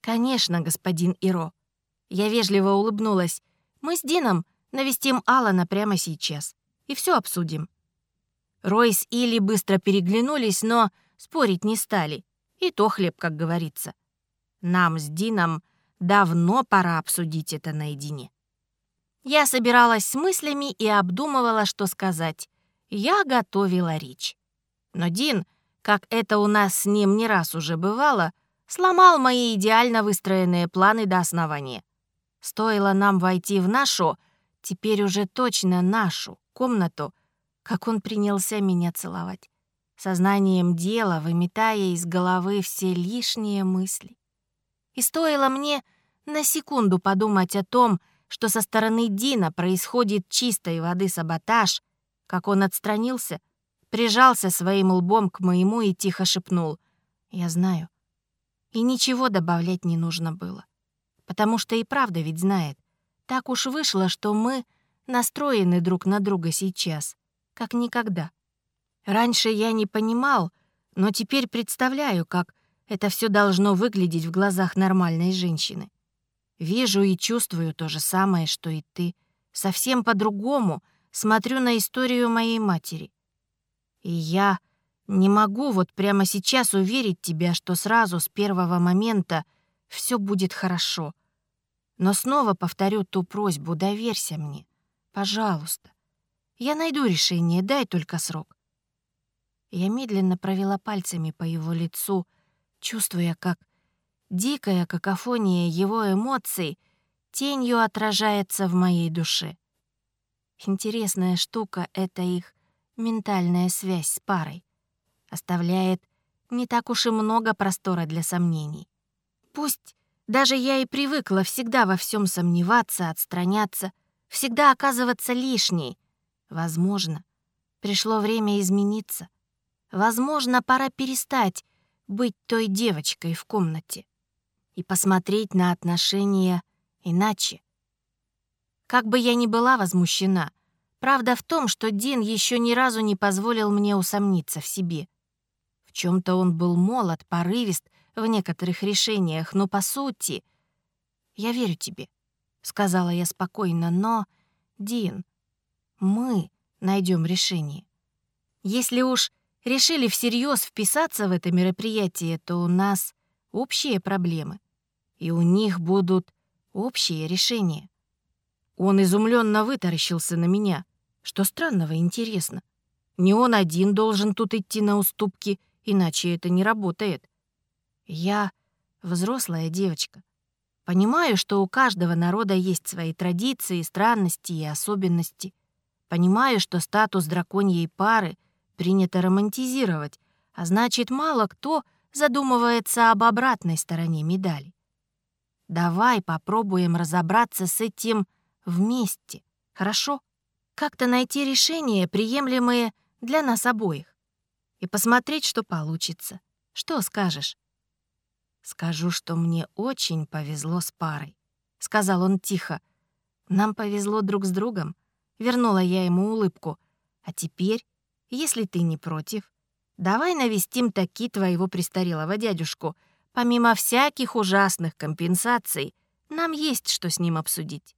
Конечно, господин Иро. Я вежливо улыбнулась. Мы с Дином навестим Алана прямо сейчас. И все обсудим. Ройс и Илли быстро переглянулись, но спорить не стали. И то хлеб, как говорится. Нам с Дином давно пора обсудить это наедине. Я собиралась с мыслями и обдумывала, что сказать. Я готовила речь. Но Дин, как это у нас с ним не раз уже бывало, сломал мои идеально выстроенные планы до основания. Стоило нам войти в нашу, теперь уже точно нашу, комнату, как он принялся меня целовать сознанием дела выметая из головы все лишние мысли. И стоило мне на секунду подумать о том, что со стороны Дина происходит чистой воды саботаж, как он отстранился, прижался своим лбом к моему и тихо шепнул «Я знаю». И ничего добавлять не нужно было. Потому что и правда ведь знает. Так уж вышло, что мы настроены друг на друга сейчас, как никогда. Раньше я не понимал, но теперь представляю, как это все должно выглядеть в глазах нормальной женщины. Вижу и чувствую то же самое, что и ты. Совсем по-другому смотрю на историю моей матери. И я не могу вот прямо сейчас уверить тебя, что сразу с первого момента все будет хорошо. Но снова повторю ту просьбу, доверься мне. Пожалуйста. Я найду решение, дай только срок. Я медленно провела пальцами по его лицу, чувствуя, как дикая какофония его эмоций тенью отражается в моей душе. Интересная штука — это их ментальная связь с парой. Оставляет не так уж и много простора для сомнений. Пусть даже я и привыкла всегда во всем сомневаться, отстраняться, всегда оказываться лишней. Возможно, пришло время измениться. Возможно, пора перестать быть той девочкой в комнате и посмотреть на отношения иначе. Как бы я ни была возмущена, правда в том, что Дин еще ни разу не позволил мне усомниться в себе. В чем то он был молод, порывист в некоторых решениях, но по сути... «Я верю тебе», — сказала я спокойно, но, Дин, мы найдем решение. Если уж решили всерьез вписаться в это мероприятие, то у нас общие проблемы, и у них будут общие решения. Он изумленно вытаращился на меня. Что странного, интересно. Не он один должен тут идти на уступки, иначе это не работает. Я взрослая девочка. Понимаю, что у каждого народа есть свои традиции, странности и особенности. Понимаю, что статус драконьей пары — принято романтизировать, а значит, мало кто задумывается об обратной стороне медали. Давай попробуем разобраться с этим вместе, хорошо? Как-то найти решения, приемлемые для нас обоих. И посмотреть, что получится. Что скажешь? Скажу, что мне очень повезло с парой, сказал он тихо. Нам повезло друг с другом. Вернула я ему улыбку. А теперь если ты не против, давай навестим таки твоего престарелого дядюшку. Помимо всяких ужасных компенсаций, нам есть что с ним обсудить.